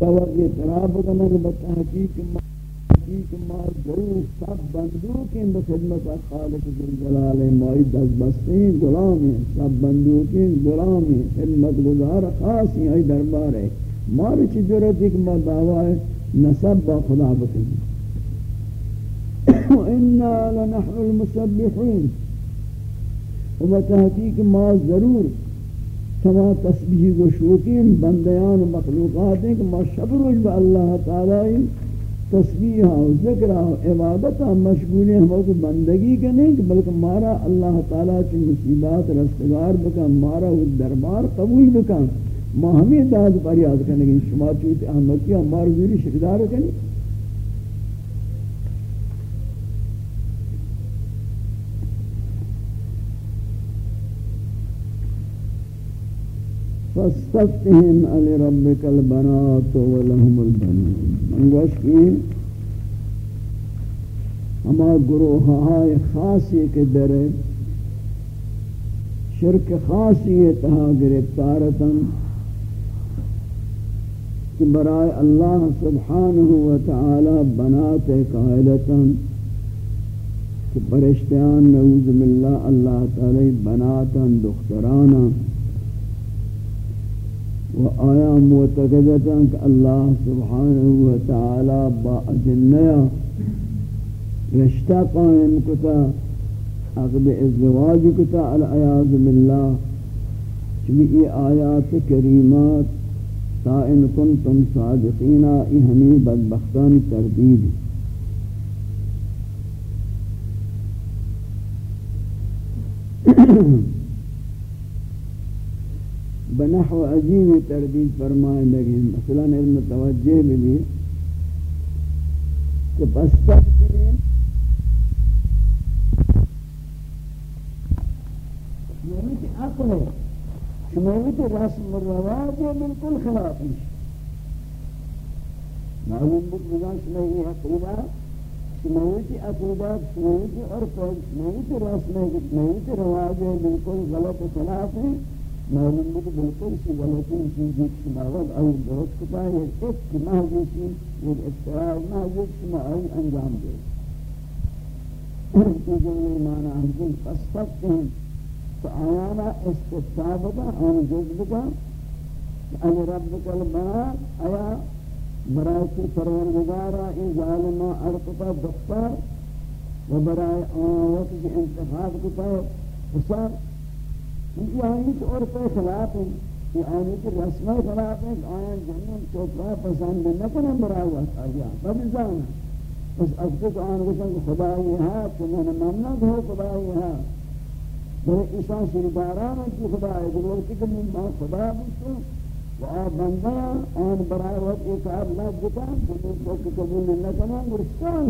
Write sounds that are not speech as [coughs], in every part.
توقع اعتراف کنن بتحقیق ما تحقیق ما ضرور سب بندوقیں بخدمت خالق ذوالجلال مائی دست بستیں غلام ہیں سب بندوقیں غلام ہیں خدمت گزار خاص ہیں ای دربار ہے مار چ جرت ایک ما دعوی نسب با خدا بکنی وإنا [coughs] لنحن المسبحين وبتحقیق ما ضرور تمام تسبیح و شوقین بندیان و مخلوقات ہیں کہ ما شب روز با اللہ تعالی تسبیح و ذکر و عبادت مشغول ہیں، ہم کو بندگی کے نہیں کہ بلکہ مارا اللہ تعالی کی مصیبات رستگار بکن، مارا وہ دربار قبول بکن۔ ما ہمیں داد پر یاد کرنے گی شما چوت احمدی ہمار زوری شکدار کرنی۔ فاستفتهم علی ربک البنات ولهم البنون. منگوش کی؟ ہما گروہ ہائے خاصی کے در شرک خاصی تہا گرفتارتا کہ برائے اللہ سبحانہ وتعالی بنات قائلتا کہ پرشتیان نعوذ باللہ اللہ تعالی بناتا دخترانا و آیا معتقدتا کہ اللہ سبحانہ و تعالی با اجنیا رشتہ قائم کتا عقد ازدواج کتا العیاض باللہ چمی ای آیات کریمات تا ان کنتم صادقینا ای ہمیں بدبختان تردید۔ بنحو عجیب تردید فرمائے لگے مثلا علم توجہ بھی کہ پس تک دین شمویت عقل ہے۔ شمویت رسم الرواج ہے بالکل خلاف ہے۔ معلوم بود بگان شمویت عقیدہ شمویت عقیدہ شمویت عرف شمویت رسم شمویت رواج ہے بالکل غلط خلاف ہے۔ معلوم بود بالکل سی غلطی چیزی که شما آئی درست کتا ہے ایک کی محضی یک افتراع محضی شما آئی أنجام دے کی جمعی معنی ہمکن قصفت ہیں تو آیانا استفتابتا آن جذبتا اگر ربک البنا آیا برای کی پروردگارا این ظالمہ ارکتا دختر. و برای آن وقت انتخاب کتا حساب یہ آئین کے اور پہ خلاف ہیں، یہ آئین کے رسمہ خلاف ہیں آئین جنن چوکرا پسند نہ کنن برا ہوا آیا بب جانا۔ بس از کو آن گفتن کہ خدا یہ ہے کہ میں نے ممنع ہو خدا یہ ہے بلے ایسان سرداران کی خدا ہے جو وقت کہ میں خدا بچوں و آ بندہ آن برای وقت ایک آب لگ گتا جنن کو قبول نہ کنن گرستان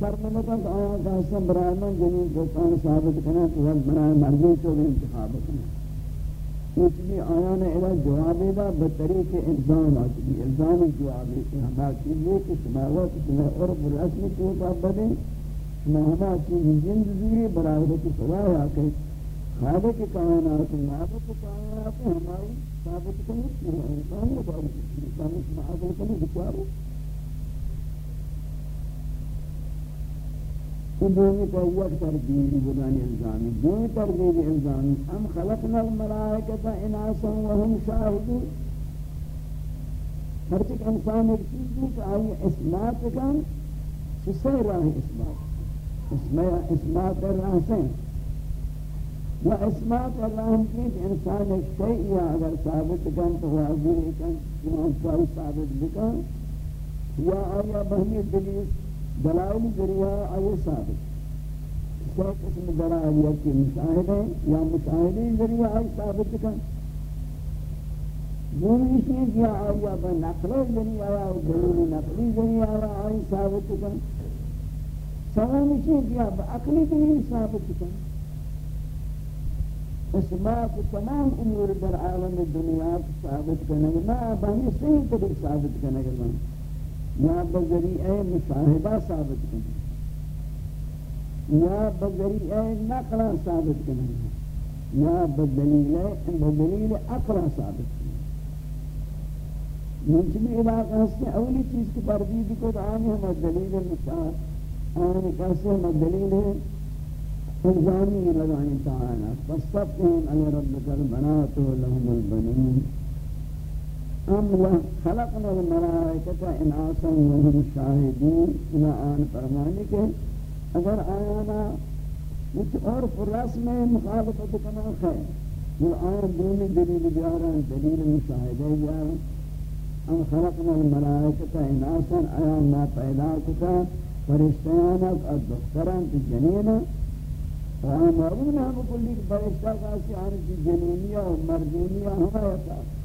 شرمتا فرمانتاں کہ آیا کہ حسن برای من جنین دوستان ثابت کرنا تو وقت برای مرضی تو انتخاب کرنا اس لیے آیا نے الہ جوابی دا بطریق الزام آتی بھی الزام جوابی کہ ہما چیزیں کہ شما وقت شما عرب رسم کو بدیں شما ہما چیزیں جند زیری برای وقت خدا ہے کہ خالق کائنات معبود کائنات ہماری ثابت کرنے کرنا انسان کو انسان کو عقل کرنا بچارو دومی وبوه كوك ترتيب بدان إنسان دو ترتيب إنسان ہم خلقنا الملائكة إناسا وهم شاهدون ایک انسان ایک چیز ہے کہ آئی اثبات کن. چسے راہ اثبات؟ اثبات راہ سے و اثبات راہ مکید انسان ایک شیئی اگر ثابت کام تو وہ کن چنان وہ ثابت بکن. یا آیا بہنی دلیل دلائل ذریعہ آئے ثابت سو قسم دلائل یا کہ مشاہدے یا مشاہدے ذریعہ آئے ثابت کن دومی چیز یا آیا با نقل ذریعہ آیا دلیل نقلی ذریعہ آئے ثابت کن سوامی چیز یا با عقلی دلیل ثابت کن اسباب تمام امور در عالم دنیا ثابت کرنے ما بہنی صحیح طریق ثابت کرنے کے یا بذریعہ مشاہدہ ثابت کرنا یا بذریعہ نقل ثابت کرنا یا بدلیل بدلیل اقرا ثابت کرنا منچمی علاقہ ہستے اولی چیز کی تردید کو آنی ہم دلیل مطلب، مشاہد آنی کیسے ہم دلیل ہے۔ الزامی لگائیں تعالی فاستفتهم علی ربک البنات لهم البنین۔ الله خلقنا الملائكة إناسا وهم شاهدون. إلى آن فرمانك کہ اگر آیانا کچھ عرف رسم مخالفت کنا خیر. بل آن دونی دليل بیارن دليل مشاهده بیارن. أن خلقنا الملائكة إناسا آيان ما پیداكتا فرشتانك الدخترن في الجنينة وأنا بكل فرشتاك أسي في الجنينية ومرجونية هم يتاك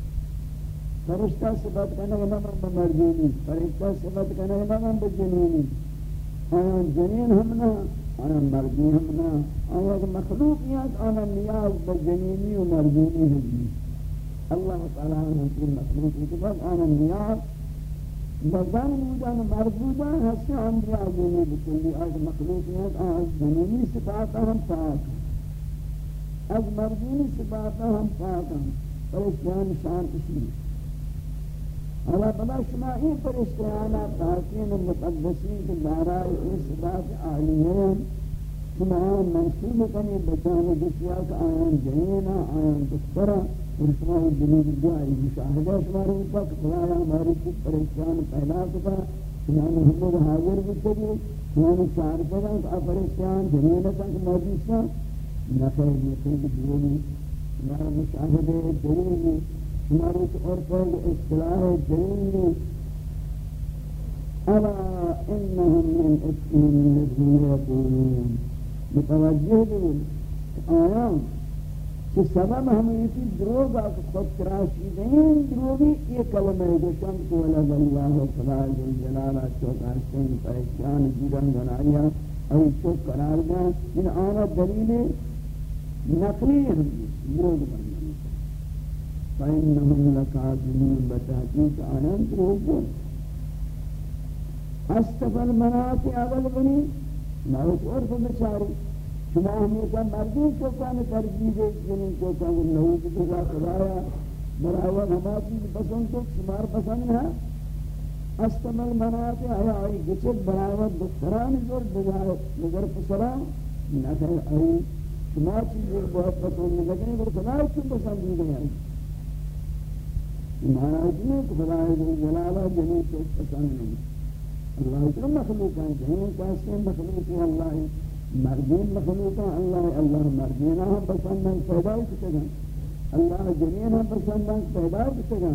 فرشتہ صفت کرنے کے نام بمردینی فرشتہ صفت کرنے کے نام بجنینی آیا جنین ہم ہمنا آیا مردی ہمنا آیا مخلوق یاد آنا نیاز بجنینی و مردینی ہمنی جی۔ اللہ تعالیٰ نے کی مخلوق کے آنا نیاز بزن بودن مرد بودن ہستے ہم نیازی بکلی آج مخلوق یاد آج جنینی صفات ہم پاک از مردینی صفات ہم پاک ہم فرشتیان شان اسی حالا بلا شما این فرشتیانا تاکین مقدسین کے دارائی این صفات آلیین شما آن منصوب کنی بچان دشیا کا آیان جنینا آیان دخترا اور شما این دلیل جائی مشاہدہ شما روپا کہ خدایا ہماری کچھ فرشتیان پیدا کتا شما محمد حاضر بکتی شما چار کرا کہ فرشتیان جنینا تک موجود شا نخیر نخیر دلیلی شما مشاہدہ دلیلی مرض عرفه واصطلاح جميل ألا إنهم من إسمهم الذين يقولون. متوجه بهم. آيان کہ سبب ہمیں کی دروغ آپ خود تراشی دیں دروغی یہ کلمہ گوشن کو لگ اللہ خدا جل جلالہ چوک عرشن پہشان جیرن بنایا اور چوک قرار دیں آن آنا دلیل نقلی ہم دروغ بنا فإنهم لكاذبون بتحقيق آنان تروبون أستفى المناطع أول بني موت عرف بچاری شما ہمیشہ مردی کو کان ترجیح جنین کو کان نعوذ باللہ خدایا براول ہما چیز پسند تو شمار پسند ہے استمل مناطع ہے آئی گچت براول دختران زور بجائے نظر پسرا نظر آئی شما چیز بہت پسند لیکن اگر خدای چون پسند نہیں ہے گئی مہاراج نے خدا جلالہ جنی کو پسند نہیں۔ اللہ کی مخلوق ہے جنی کیسے مخلوق ہے اللہ مردین مخلوق ہے اللہ اللہ مردین ہم ہاں پسند ہیں، پیدا کتے گا اللہ جنین ہم پسند ہیں، پیدا کتے گا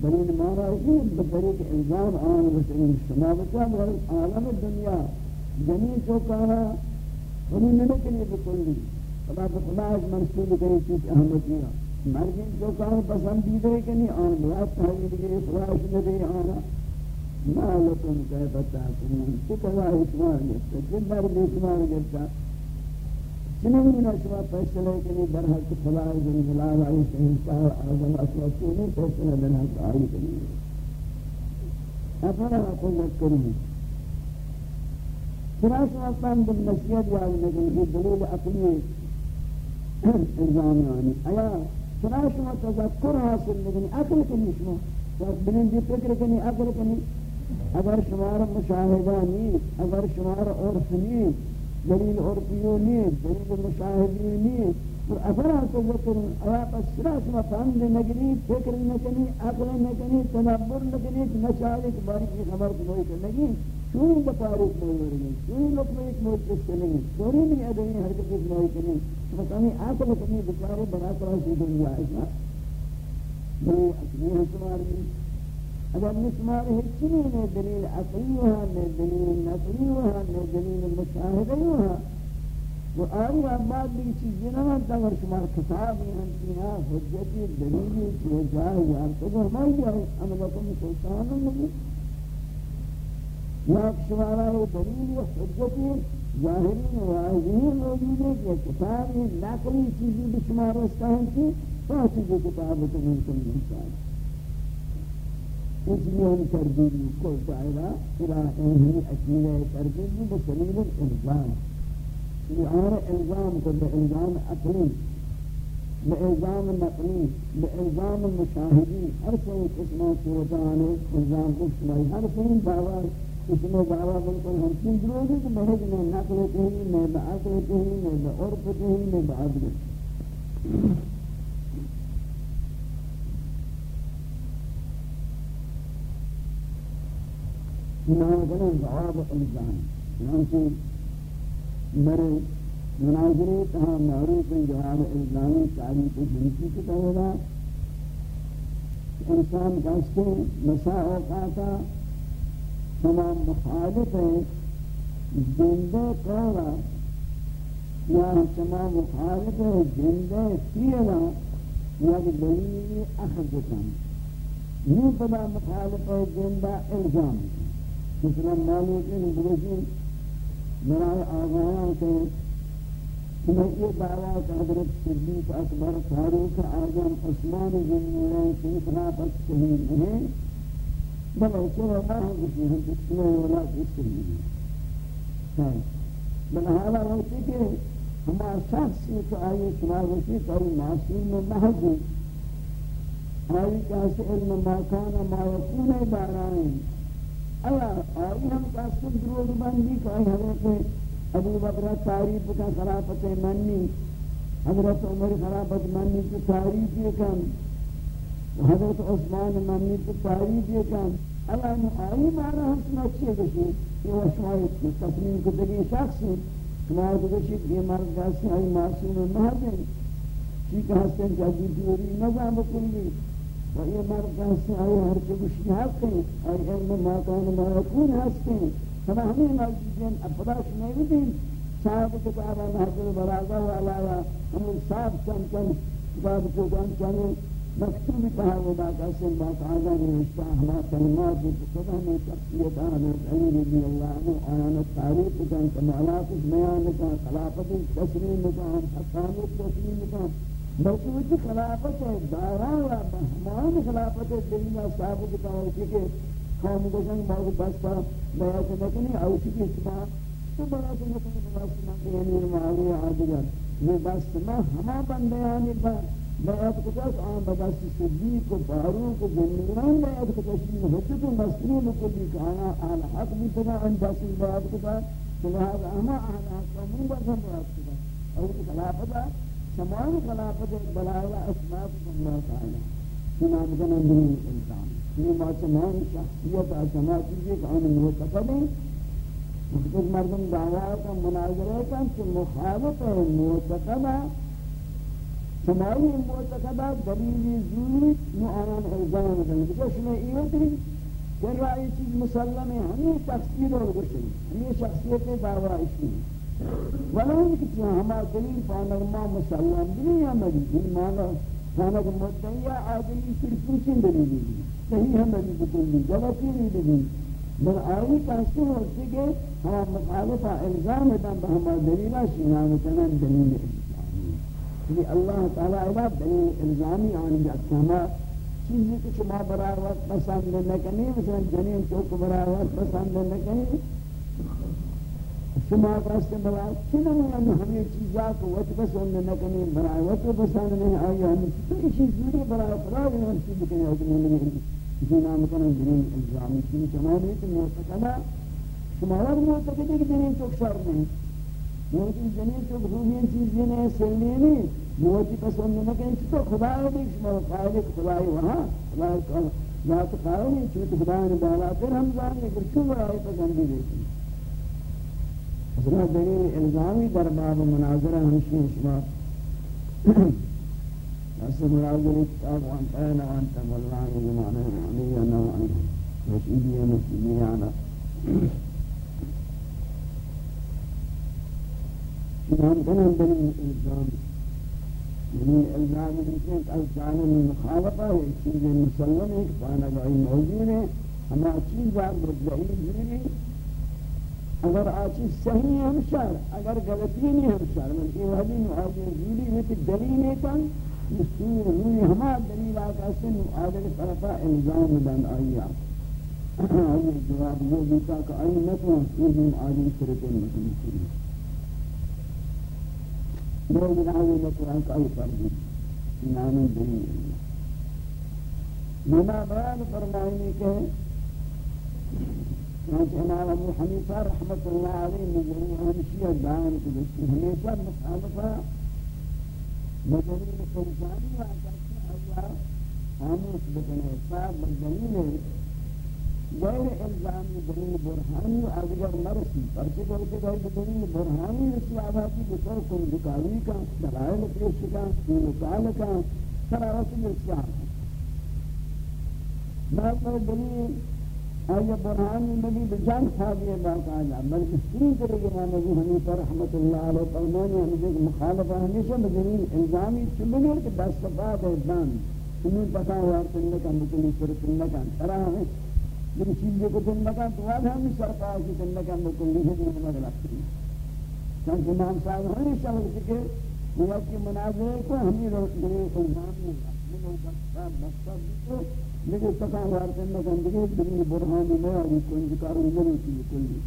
بلین مہاراج نے بطریق الزام آن بسرین شما بچا بھر عالم دنیا۔ جنین کو کہا، ہمیں نمکنے بکلی خدا خدا از منصوب کریں چیز احمدیہ مرگین جو کام پسندیدہ ہے کہ نہیں، آن بلاد تحویل کے خواہش ندے آنا۔ مالکم کیف تاکنون چکوا اشمار گفتا چن مرد اشمار گفتا چنین شما فیصلہ کہ نہیں، در حق خدا جن جلال علی شہنشاہ اعظم اسوسی نہیں فیصلہ در حق آئی کنی افرا تذکرون چرا شما فهم بالنسیت یاد نکن یہ دلیل عقلی الزام یعنی آیا شما تذکر حاصل لکنی عقل کنی شما. بس بلین دی فکر کنی، عقل کنی. اگر شمار مشاہدہ نیست اگر شمار عرف نیست دلیل عرفیو نیست دلیل مشاہدی نیست اور اگر آپ تذکر آیا پس سرا شما فهمد نگنی، فکر نکنی، عقل نکنی، تنبر نکنی نشاہدی باری کی خبر کنوئی کنگی چون بطارق موری چون لکمہ ایک موجود کنگی چونی بھی ادھنی حرکت کنوئی کنگی مقامی عقل کنی بچارے بنا کر سی دنیا ایسا بلی اصلی ہے شماری اگر نشمار ہے چنی نے دلیل عقلی ہوا نے دلیل نقلی ہوا نے دلیل مشاہدہ ہوا وہ آئی آباد بھی چیز جنہاں تا اگر شمار کتابی ہنچیاں حجتی دلیلی چیز جائے یار تو وہ ہماری آئے عملکم سلطان نبی یا شمارا وہ دلیل و حجتی ظاہری واضحی موجود ہے کہ کتاب میں نقلی چیزی بھی شمارا استعمال کی پاسی کو کتاب تو ممکن نہیں چاہیے اس لیے ہم تردیدی کو تعالیٰ الہ انہی عقیلہ تردیدی بسلیل الالزام لعار الزام کو بالزام عقلی بإلزام المقلوب بإلزام المشاهدين هر شيء اسمه سلطان الزام اسمه هر شيء بابا اس میں دعویٰ بالکل ہم چیز دروگی کہ محض میں نقل کہیں میں بعقل کہیں میں بعرف کہیں میں۔ بعدل نام کریں جواب الزام چنانچہ میرے مناظری کہاں معروف جواب الزامی تعریف جنسی کی طرح انسان کہتے ہیں مسا اوقاتا تمام مخالف ہے زندہ قولا یا تمام مخالف ہے زندہ فیلا یا دلیل اخذ کن۔ یہ پدا مخالف ہے زندہ الزام مثلا معلوم ہے بلوشی برای آغایان کے میں یہ دعویٰ کہ حضرت صدیق اکبر فاروق اعظم عثمان جنورین کی خلافت صحیح نہیں بلے چلو اللہ کسی ہم کسی ولا کسی نہیں بل حالا ہوتی کہ ہمارا شخص یہ تو آئی شما وشی کوئی معصوم میں محض آئی کیسے علم ما کانا ما یکون بارائیں اللہ آئی ہم کاسم دروگ بندی کہ آئی حضرت ابو بکر تعریف کا خلافت منی حضرت عمر خلافت منی تو تعریف یہ کن حضرت عثمان منی تو تعریف یہ کن اللہ نے آئی مارا ہم سنا اچھے گشی یہ وشمایت کی تصمیم کو دلی شخص شمار گشی یہ مرد گاسی آئی معصوم محضر چیک ہستن جاگی دیوری نظام کلی و یہ مرد گاسی آئی ہر چگوشی حق ہیں، آئی علم ماکان ما یکون ہستن فما ہمیں موجودین افضاش نہیں دین صاحب کتابہ محضر برازہ والا، ہم صاحب چن چن کتاب کو جان چنے مکتوب کہا وہ بات اسم بات آزان رشتہ ہما کلمات خدا میں شخصیت آمد علی رضی اللہ عنہ آیان تاریخ کن کمالات بیان کن خلافت تسلیم کن حقانیت تسلیم کن بلکہ وہ خلافت ہے، دارا و بہمان خلافت دنیا صاحب کتاب کہ قوم گوشن باز بستا بیعت نکنی اوشی کی اتباع تو بیعت نکنی بس من امیر معاوی عادگر یہ بس ما ہما بندیانی با بیعت کتاس آن بدست صدیق و فاروق و جنیران بیعت کتاشین حجت و مسلیم کلی کہ آنا آل حق بھی تنا ان بس بیعت کتاس تو لہذا ہما آل حق و من بسن بیعت کتاس اور خلافتا سمان خلافت بلائلہ اسماء اللہ تعالی سنام کنن دین انسان یہ معتمان شخصیت آسما چیزیں کہ ان معتقد ہیں مختلف مردم دعویٰ کا مناظرہ کا کہ مخالف ہے معتقد ہے سمائی معتقدہ دلیلی زوری معانان الزام دیں بکش میں یہ کہ رائے چیز مسلم ہے ہمیں تفسیر اور گشن ہمیں شخصیت دعویٰ اسی ولو ان کی ہما دلیل پانرما مسلم بھی یا مجید ان مانا کانا کہ مدعیہ آدمی صرف پوچھیں دلیلی بھی صحیح ہے نبی بکلی غلطی نہیں لگی بل آئی کہتے ہوتی کہ ہم مخالفہ الزام دن بہما دلیلہ شنان کنن دلیل الزامی کہ اللہ تعالیٰ عباد دلیل الزامی آنی جاتا ہما چیزی کہ شما برای وقت پسند نکنی، مثلا جنین چوک برای وقت پسند نکنی، شما قصد برای چنن یعنی ہمیں چیزا کو وقت پسند نکنی، برای وقت پسند نہیں آئی ہمیں چیزی چیزی برای خدا ہم چیزی کنی حکمی نہیں اسی نام جنین الزامی. چیزی تمامی تو معتقدہ شمارا معتقدی کہ جنین چوک شر نہیں موتی جنین چوک روحین چیزی نہیں سلنی نہیں موتی پسند نہ نکنی تو خدا ہے دیکھ شما خالق خدای وہاں خدای ذات قائل نہیں چونکہ خدا نے بالا پھر ہم جانے کہ کیوں برای پسندی دیتی اصلا دلیل الزامی در باب مناظرہ ہمشی شما بس مناظر کتاب وانت اين وانت والله زمانه علي انا وانا رشيدي نعم كلهم بني الإلزام بني الإلزام يمكن أركان المخالطة يكشيد المسلمة فأنا بعي موجودة. أما أكيد بعد رجعي جيري اگر آچیز صحیح هم شر اگر غلطی نی هم شر من ای وحدی معاوضی جیلی لیت دلیل نیتن مستور روی همه دلی آتا سن آدھر طرفا الزام دن آئیا آئیے جواب یہ دیتا کہ آئی نتوان سوزی معاوضی شرکن مکنی شریف لو بنعوي القرآن كأو فرد نعم دين بما بيان فرمائني كه چنانچہ امام ابو حنیفہ رحمت اللہ علیہ مجرم ہمشیہ بیان کو دستی ہمیشہ مخالفہ مجرم سلطانی واقعہ اللہ حامس بکنے صاحب بدلیل ہے غیر الزامی دلیل برحانی اگر مرسی پرچے کرتے گئے دلیل برحانی رسی آبادی بطور کن دکاوی کا دلائل پیش کا دین کال کا سرا رسول اسلام میں دلیل آیا برحانی نبی بجان خواهی باقاعدہ بلکہ تین طرح کے نام ابو حنیفہ رحمت اللہ علیہ فرمانی ہمیں مخالفہ ہمیشہ بجنین الزامی چلنے کہ دست بعد ازدان تمہیں پتا ہوا تنہ کا مکنی پر تنہ کا ترہ ہے لیکن چیزیں کو تنہ کا تو آج ہمیں سرکا کی تنہ کا مکنی ہے دین میں لگتی چونکہ امام صاحب ہمیشہ ہو سکے وہ کی مناظرے کو ہمیں روک دے الزام نہیں من بستا بستا لیکن تکا وار کرنا گندگی دلیل برہانی میں آئی کوئی ذکر نہیں کی کلی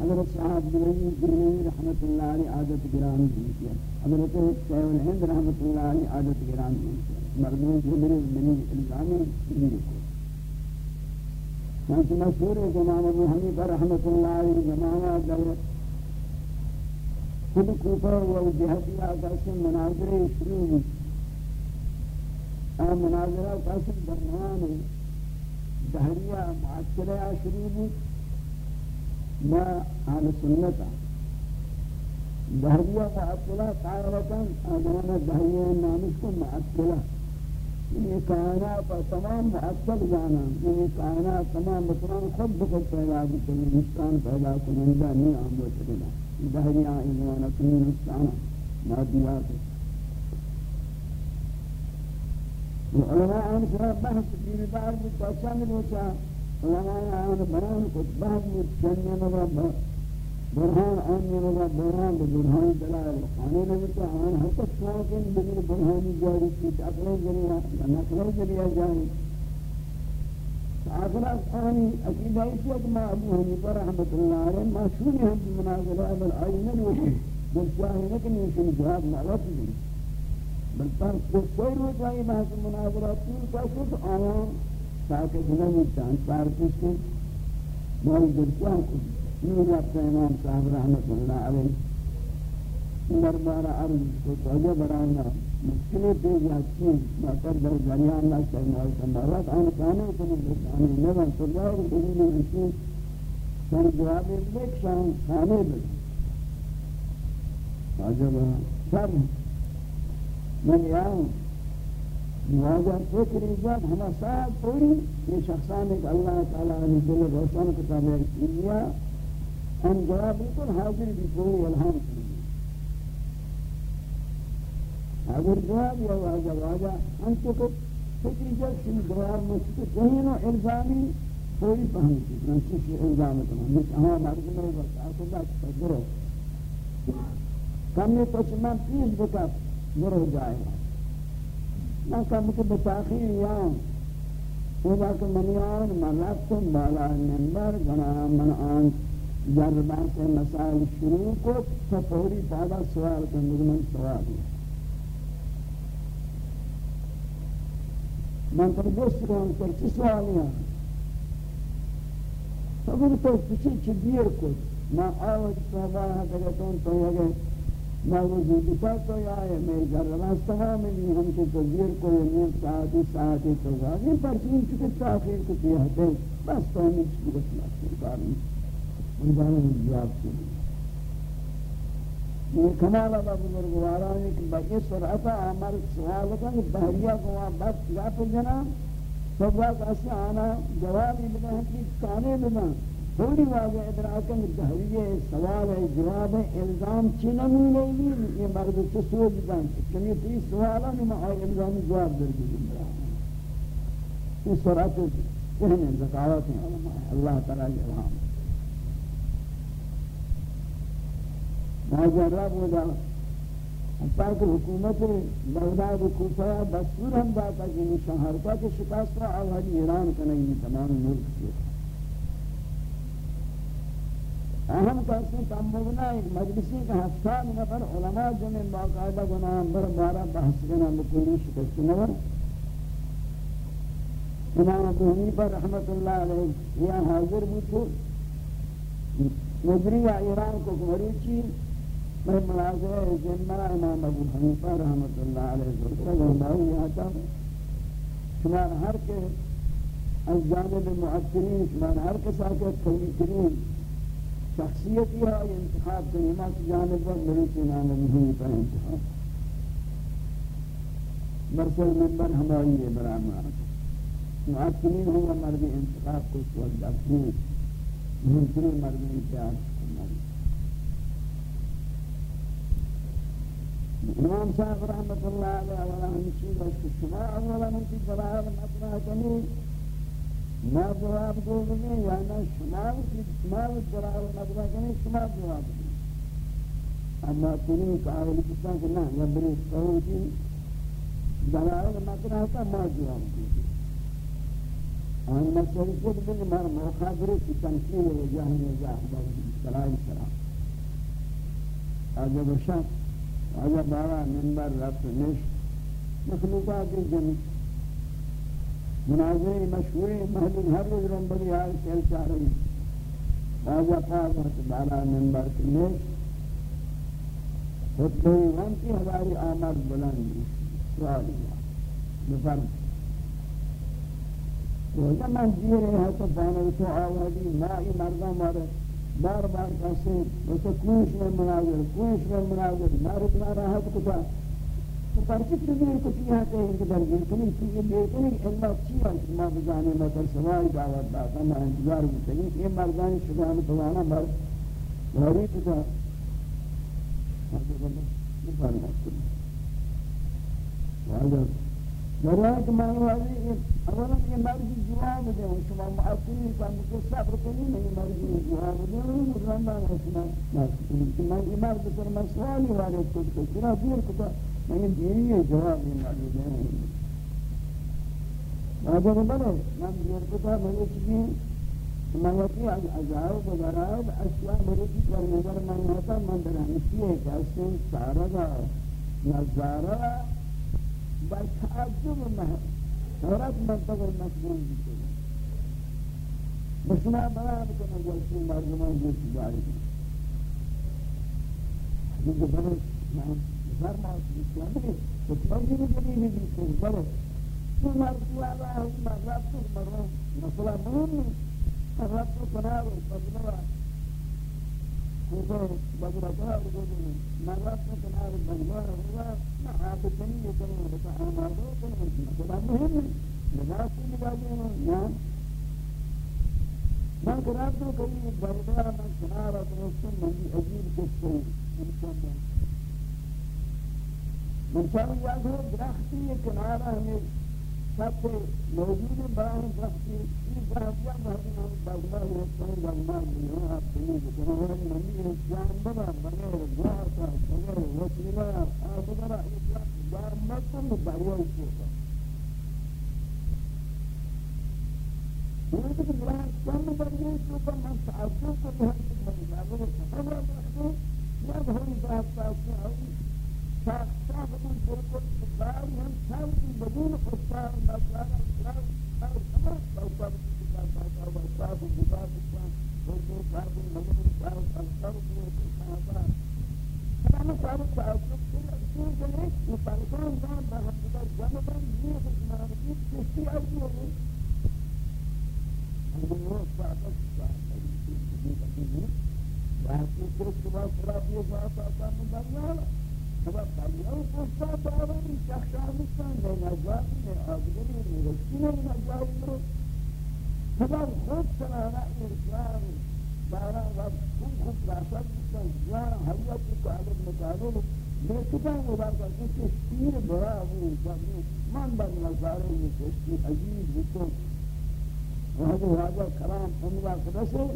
حضرت صاحب بنی بنی رحمت اللہ علیہ عادت گرام دی کیا حضرت شیخ الہند رحمت اللہ علیہ عادت گرام دی کیا مردوں جو میرے بنی الزامی نہیں کو بہت مشہور ہے امام ابو حنیفہ رحمۃ اللہ علیہ زمانہ دور. خود کوفہ و جہتی آقاس مناظرے شروع ہیں آ مناظرہ آقاس برنامہ دہریہ معاشرہ شروع ہیں ما أهل سنت دهریہ معاشرہ قائمتا آدمان دہریہ نامش کو معاشرہ یہ کائنات تمام مؤثر جانا. یہ کائنات تمام بکران خود بخود پیدا کرتے ہیں نسکان پیدا کنندہ نہیں آم ہو چکنا بحری آئین و نقلی نسکان مادیات علماء آن سرا بحث دین دار بھی پسند بوچا علماء آن بران کچھ بحث بھی چنین برهان آمن الله برهان برهان دلال. آنے نبی تو آن ہر تک سواکن بگر في جاری چیت اقلے ذریعہ نقلے ذریعہ جاری. آخر آنی عقیدہ اتیت ما ابو حنیفہ رحمت اللہ علیہ معصومی ہم کی مناظرہ بل العين نوشی بل چاہی نکنی اسم جواب نعرف بل پر کوئی روز بحث مناظرہ پور کا کچھ آوان تاکہ جنہی چاند پار کچھ نور رب امام صاحب رحمت اللہ علیہ دربار عرض کو توجہ برانا مشکلی پیش آتی ماتر در جریان لا چاہی مول سمارات آن کانے کنی بسانی نبن سرگاہ دلیل رسول سن جواب ایک شان کانے بل عجب سر من یاؤں مواجہ فکر ایجاد ہما ساتھ پوری یہ شخصان ایک اللہ تعالیٰ نے دل روشن کتاب کیا ہم جواب بالکل حاضر بھی کو الہام حاضر جواب یا واجہ واجہ ہم تو کو فکری ان دوار میں سے کہیں نہ الزامی کوئی فهم نہیں کہ الزام تمام مش ہاں مرد میں بس آپ کو بات کرو کم نے کچھ میں پیش بتا مرو جائے میں کم کو بتاخیر یا وہ بات منیان ملک کو بالا نمبر بنا من آنچ جربہ سے مسائل شروع کو تو فوری پادا سوال کر مجمن سوال ہے من پر دوست رہا ہوں پر چی سوالی ہیں فگر تو کچھ چی دیر کچھ میں آوج صحبہ ہے کہ تو یہ میں وجود پر تو آئے میں گھر راستہ میں بھی ہم کو تذیر کو یہ ساعتی ساعتی تو گا یہ پر تین چکے تاخیر کو کیا ہے بس تو ہمیں چکے بس ماستے کارن ان جانے جواب کی یہ کمال ابا بزرگوارا ہے کہ بقی سرعتا عمر سوال کا کہ بحریہ کو وہاں بس یا پر جنا سب وقت ایسے آنا جوابی بنا ہے کہ کانے بنا تھوڑی واضح ادراکن دہریے سوال ہے، جواب ہے، الزام چینا نہیں نہیں یہ مرد تو سوچ دان چنی تی سوالا نہیں میں آئی الزام جواب در دی اس سرعت کہنے زکاوات ہیں اللہ تعالیٰ کی الہام ناجر رب ہوگا حتیٰ کہ حکومت بغداد و کوفہ دستور ہم داتا کہ نشان حرکہ کے شکاست را آوازی ایران کنگی تمام ملک کے اہم کہتے ہیں تم مبنا ایک مجلسی کا ہفتاد نفر علماء جمع باقاعدہ گناہ بر بارہ بحث گنا بکلی شکست نور امام ابو حنیفہ رحمت اللہ علیہ یہ حاضر بھی تو مجری ایران کو مریچی میں ملازہ جنہ امام ابو حنیفہ رحمت اللہ علیہ ذکر گناہی یہاں تا شمار ہر کے از جانب معطرین شمار ہر کے ساتھ قوی ترین شخصیت یہ انتخاب کرنے ما کی جانب پر میری چنان نہیں پر انتخاب۔ مرسل منبر ہماری ہے برا مارا ہوا مرد انتخاب کو سوال داکھنی ممکنی مرد انتخاب۔ امام صاحب رحمت اللہ علیہ وآلہ ہم چیز ہے کہ شما اولا من کی جلال مطرح کنی ما جواب دو بگے یا نہ شمار کی شمار جرال مدرا کرنے شمار جواب دے اما تنی قائل کتا کہ نہ یا بری کہو کہ جلال مدرا کا ما جواب دے آن مسئلہ خود بگے مار مخابرے کی تنقیل و جاہن نزاح باوی سلائی سلام آجا بشک اگر بابا منبر رفت نش. مخلوقات جن مناظر مشهوره مهدن هر روز رم بری حال کل چاری راجا بابا بابا منبر نش. خطبه غم کی ہماری آمد بلند. سوال بفرم. روزہ جمع دیرے ہیں تو پانے تو آوازی مائی مردم آرے بار بار کہتے ہیں ویسے کوش میں مناظر کوش میں مناظر مارے اتنا راحت کتا. تو پرچه چیزی کو چی ہے کہ در کنی، چیزی بیکنی اللہ چی ہے کہ ما بجانے میں در سوائی دعوت داتا میں انتظار بکنی. یہ مردانی شبان پوانا مرد غریب تھا جرائے کہ میں واضح اولا یہ مرد جواب دے شما معاقلی کا مجھے صبر کنی میں مرد جواب دے مجرمان شما میں یہ مرد پر مسوالی والے کچھ کچھ دیر کتا میں دیری ہے جواب نہیں معلوم ہے اگر بڑے من دیر کو تھا میں چیزیں میں کہ عذاب و غرائب اشیاء میرے پر نظر میں ہوتا من در ہمشی ہے کہ اس سارا دا نظارہ بل تعجب میں حیرت منتظر مشغول بھی بسنا بنا بکنا جلسی مردمان جلسی جاری۔ حدیث بڑے فرما اسلامی تو تمہیں بھی نہیں بھی تو بڑے۔ تو مرد والا ہے مرد تو مرد مثلا مهم مرد تو کنار بدلوا وفوق وغرباء غرباء مرات تنار البنوار هو مع بطنية وطعام عروق وطعام مهم لذلك مبادئنا نعم ما قرأتنا كريم البرداء من سنارة رسول من أجيب جسد إنسان من شاء الله يأخذ درختي كنارة من سب موجود براہ درختی یہ درخت یا مہدی ہم بغمہ ہوتا ہے بغمہ ہوتا ہے اپنی بکنہ منی جان بنا بغیر جاتا بغیر وسیلہ آبدرہ اطلاق جان مکم بغیر ہوتا یہ کہ براہ کم بغیر شکر من تعصب کو بہت بغیر سفر رکھتے یا بہت بہت تعصب شاخ من بدون سمر سبب بلیان پوستا باوری شخشا شخصانستان نے نجاتی نے آدگری نے رسی نے نجاتی نے سبب خود سنانا ارسان بارا رب خود خود راسد بکن جان حیات کو عدد مطالو لیکتان مبارکہ کہ تشتیر برا ہو جبنی من بر نظارے میں تشتیر عجیب بکن وہاں واجہ کلام سنوا قدسے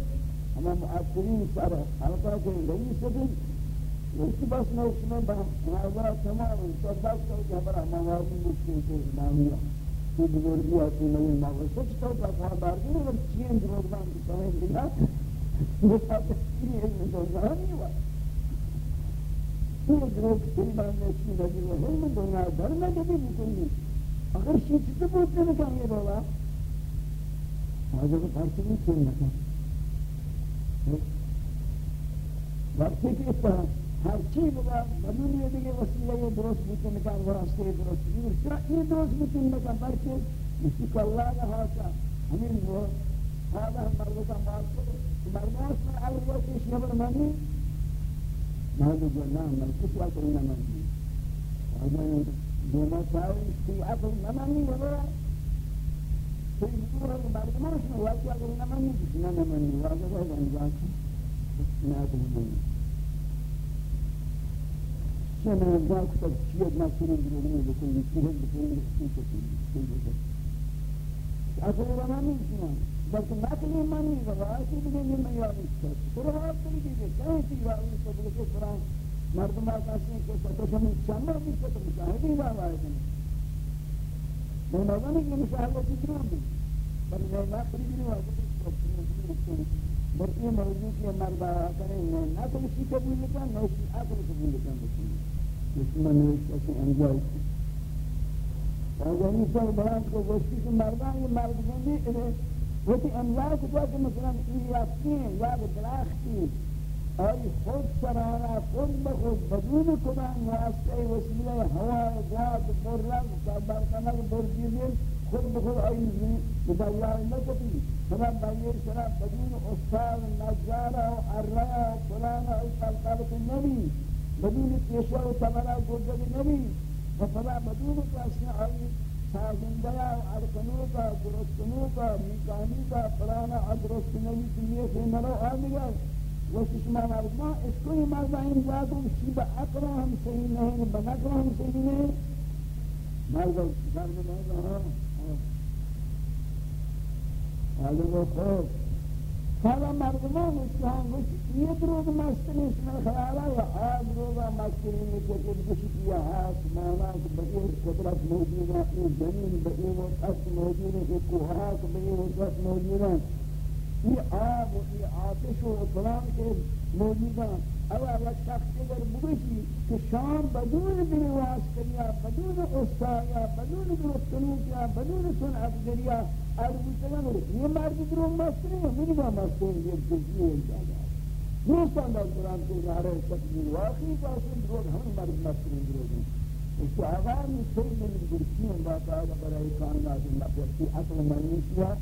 ہمیں معطرین سارا حلقہ کے رئیس بھی اس بس میں اس میں بہت تمام صدق تو کہ ہمارا موادی مشکل سے نامیہ تو بزرگی آتی نہیں ماغل سچ تو کا خبر دیں اور چین روزان کی سمجھ لیا یہ علم دنیا نہیں ہوا یہ دروگ تیبان نشی رجل و علم دنیا در میں جبی بکنی اگر شیچ تو بودنے میں کام یہ رولا حاضر کو پرچی نہیں کیوں نکا وقتی کہ اس طرح ہر چیز بگا بدون یہ دیگے وسیلہ یہ درست بودنے میں کام وراستے درست بودنے یہ درست بودنے میں کام بلکہ اسی کو اللہ کا حاصل ہمیں وہ هذا المرض كان ماركو مرموس من على الوقت ايش نبر مني ما هذا جنان من كيف يأكل نمني هذا دوما ساوي في أكل نمني ولا في نور المرض ما شنو وقت يأكل نمني بسنا نمني وهذا هذا انزاك نأكل نمني شنو انزاك تبشير ما سنين بلغني بكل شيء بكل شيء بكل شيء أكل نمني شنو بلکہ نقلی منی و رائشی بھی نہیں میں یاد اس کو قرآن بھی دیکھے کہیں سی والی سے بلکہ قرآن مردم آکاسی ہیں کہ ستش ہمیں چمہ بھی سے تو مشاہدی والا ہے میں نظر کہ مشاہدہ کی ضرور بھی بل میں نقلی بھی نہیں والا بل یہ موضوع کی مرد آیا کریں میں نقل سی قبول کن نہ اسی عقل قبول کن بکنی اس میں نوشت اسی انجائی کی اور یعنی سر بران کو گوشتی کہ مردان یہ مرد گندی انہیں وقتی املاک کو کہ مثلا این یافتین یا درختی ای خود سرانا خود بخود بدون کدام واسطه وسیله هوا زاد برلم سابر کنر خود بخود ای بدایان نکتی فلا بایر سرا بدون استاد نجارا و عرا و فلانا ای قلقلت النبی بدون پیشا و تبرا گرد نبی و فلا بدون کسی ای سازندہ ارکنوں کا درستنوں کا، میکانی کا فلانا ادرستنوی کی یہ سے مرو آدھگا وشش ما مردما اس کو ہی مرضا ان جاتوں شیب اقرا ہم صحیح نہیں بنقرا ہم صحیح نہیں مرضا مرضا مرضا ہاں آدھگا خوب حالا مردمان اسلام گوش یہ دروگ مستنی اس میں خیالا یا آج روگا مستنی میں کہ کچھ گوشت یا ہاتھ مانا کہ بئیر قدرت موجود ہے یہ زمین بئیر وقت موجود ہے یہ کوہات بئیر وقت موجود ہے یہ آب و یہ آتش و اطلام کے موجود ہیں اگر شخص اگر بگوشی کہ شام بدون بنواس کریا، بدون استایا بدون درستنوک یا بدون سنعت کریا اربوتگان یہ مرد دروغ مستری ہے، میری با مستری یہ جزی ہے جاگا دوستان در قرآن کے نعرہ تکبیر واقعی پاسن دروغ ہم مرد مستری دروغ ہیں۔ اس کو آغار میں سر میں برکی ہیں بات برای کائنات اللہ پر کی عقل مرنی کیا۔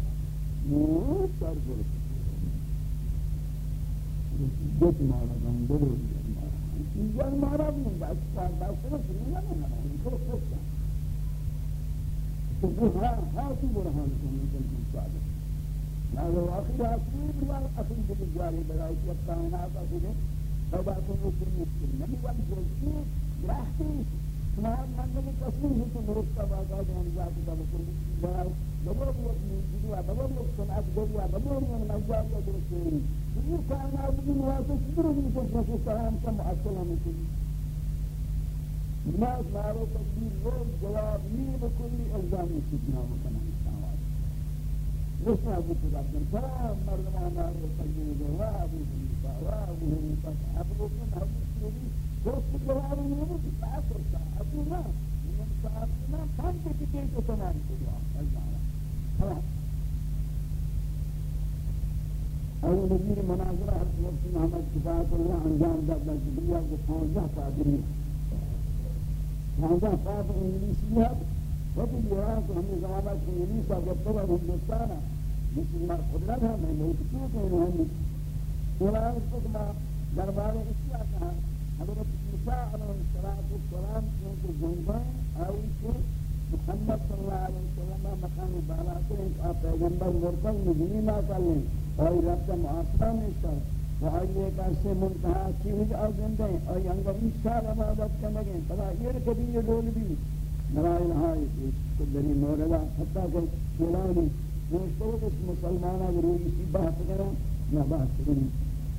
نور سر برکی جت مارا گم دروغ جن مارا بھی بس پار بس کرو سنینا نہیں ہمارا ان کو خوش هاتوا برهانكم من كنتم صادقين هذا واخر اصلي بلا اصل بالجاري بلا الكائنات اصل فبعثوا في المسلم نبي وان جزء راحتي ما من من تصميم هو نرسل بعد ان جاء بكل جاء دبر وقت بمرم وابن الجدوع بمرم وابن الجدوع بمرم وابن الجدوع بمرم وابن يوقع ما بدون واسفر من فرصة السلام كم أصلا من كل الناس معروف تقدير روز جواب مين بكل أجزام سيدنا وكمان السماوات لسنا أبو كذاب من فهم مرنا معروف تقدير جواب وزنفا وابو هنفا أبو كن أبو سيدي روز جواب من يموت بأسر ساعة أبو ما من ساعة ما كان بكتير كتنان كل اور نبی مناظرہ حضرت محمد کفایت اللہ انجام داد دنیا کو پانزہ پادری هذا صاحب انگلیسیت وقتی ایران کو ہمیں زمانہ کی انگلیس کا جب طبع ہندوستان ہے مثل ما قدرت ہے، میں موجود کہ ہم ایران کو ما دربار اسلام کہا، حضرت عیسیٰ علیہ السلام کے زندان اور کو محمد صلی اللہ علیہ وسلم مقام بالا کریں آپ پیغمبر مرسل مدنی نہ کریں اور رب کا معاشرہ میں کر و آئیے کاسے منتہا کی ہوئی آزندے آئی انگر ایسال عبادت کرنگیں فلا یہ کبھی یہ دول بھی۔ مرائن ہائی اس دری موردہ حتیٰ کہ فلانی نوشتو اس مسلمانہ ضروری اسی بحث کریں۔ نہ بحث کریں۔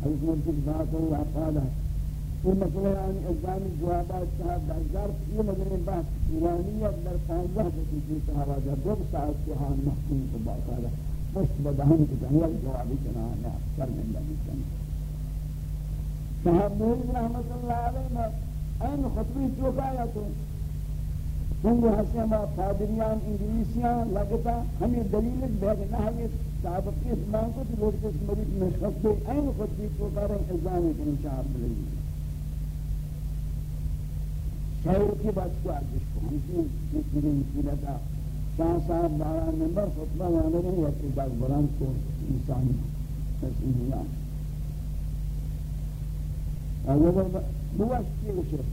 حضرت مرتب ذات اللہ قادہ۔ یہ مسئلہ یعنی ازامی جوابات صاحب در ظرف یہ مدر بحث فلانیت در پانزہ جتی صحابہ در دو ساعت کے حال محکوم کو باقاعدہ پشت بدہن کی تنور جوابی چنان ہے۔ شرمندہ مکن صاحب محمد رحمت اللہ علیہ میں این خطبی چوکا یا تو چونگو ہم پادریان انگلیسیان لگتا ہمیں دلیل بیگ نہ ہمیں سابقی اسمان کو تو لوگ کس مریض میں این خطبی انشاء بلئی۔ شہر کی بات کو آدش کو ہمیں کسی صورت شاہ صاحب بارہ نمبر خطبہ وانے رہے یا کہ باگ بلند کو انسانی. تسلیم اللہ اول بوشتی وشه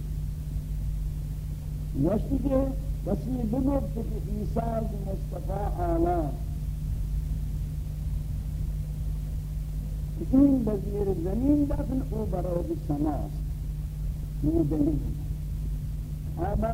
وشتی که کسی بگفت که عیسی مصطفی اعلی. این بزیر زمین دفن او برای سماست این دلیل اما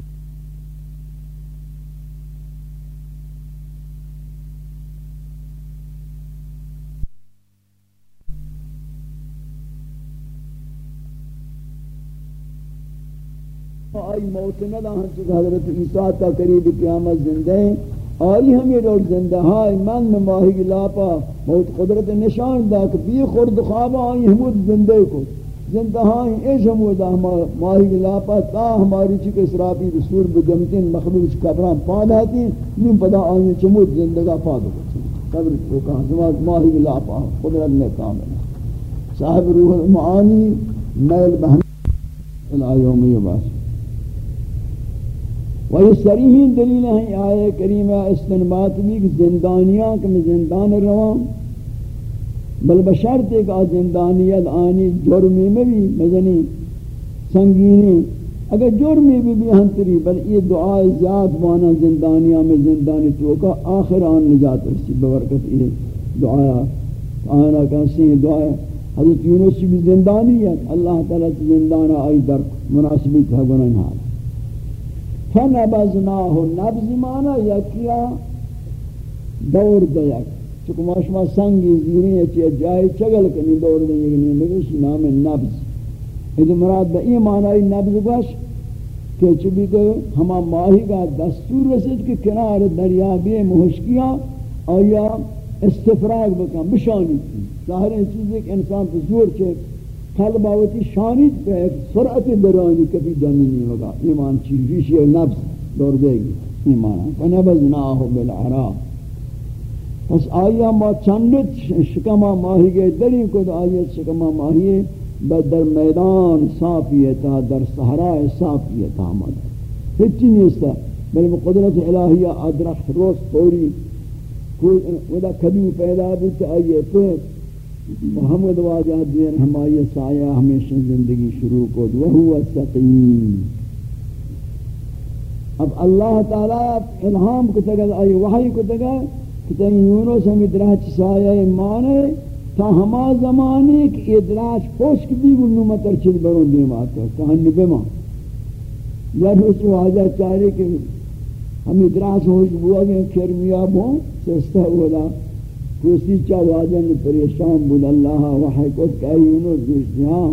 آئی موت نہ ہم چکہ حضرت عیسیٰ تا قریب قیامت زندہ ہیں۔ آئی ہم یہ روز زندہ ہائی من میں ماہی گلاپا موت قدرت نشان دا کہ بی خورد خوابا، آئی ہمود زندہ کو۔ زندہ ہائی ایش ہمود ماہی گلاپا تا ہماری چکہ اسرابی رسول بگمتین مخلوق قبران پاد آتی نیم پدا آئی چمود زندگا پاد ہوتی قبر کو کہا زمان ماہی گلاپا قدرت نے کامل صاحب روح المعانی، میل بہن الایومی باسی و یہ سریحی دلیل ہیں، آئے کریمہ استنبات بھی کہ زندانیاں، کہ میں زندان روان۔ بل بشرط ایک آ آنی، جرمی میں بھی مزنی، سنگینی۔ اگر جرمی بھی بھی ہنتری، بل یہ دعا زیاد بانا زندانیاں میں زندانی توکا آخر آن نجات رسی ببرکت یہ دعا آنا کہنسی دعا حضرت یونس بھی زندانی ہے۔ اللہ تعالیٰ زندانہ آئی در مناسبی تھا گناہ حال فنبذناه نبز مانا یکیا دور دیک چکو ماشما سنگی زیرین چی جای چگل کنی دور دیک نمیگوش نام نبز ایدو مراد با این معنی نبز باش کہ چبی کہ ہما ماہی کا دستور رسید کہ کنار دریابی محشکیاں آیا استفراغ بکن بشانی تھی ظاہر ہے چیز ایک انسان تو زور چھے قلب آوتی شانید پہ سرعت درانی کبھی جانی نہیں ہوگا ایمان چیزیشی ہے نفس دور دے گی ایمان فنبذناہو بالعرا پس آیا ما چندت شکما ماہی گئے دری کو تو آیا شکما ماہی بس در میدان صافیتا در صحراء صافیتا مدر ہچی نیستا بل قدرت الہیہ ادرخت روز توری ودا کبھی پیدا بھی آئیے پھر محمد واجہ دین ہمائی سایہ ہمیشہ زندگی شروع کو وہو السقیم۔ اب اللہ تعالیٰ الہام کو تگا آئی وحی کو تگا۔ کہ تین یونس ہم ادراج سایہ مانے تا ہما زمانے کی ادراج خوشک بھی گلنو مطر چل برون دیم آتا کہن نبیما یا روچ واجہ چاہے کہ ہم ادراج ہوش بوا گئے کرمیاب ہوں سستا اولا۔ کوسی چا واجن پریشان بود اللہ وحی کو کہ یونس گوشتی ہاں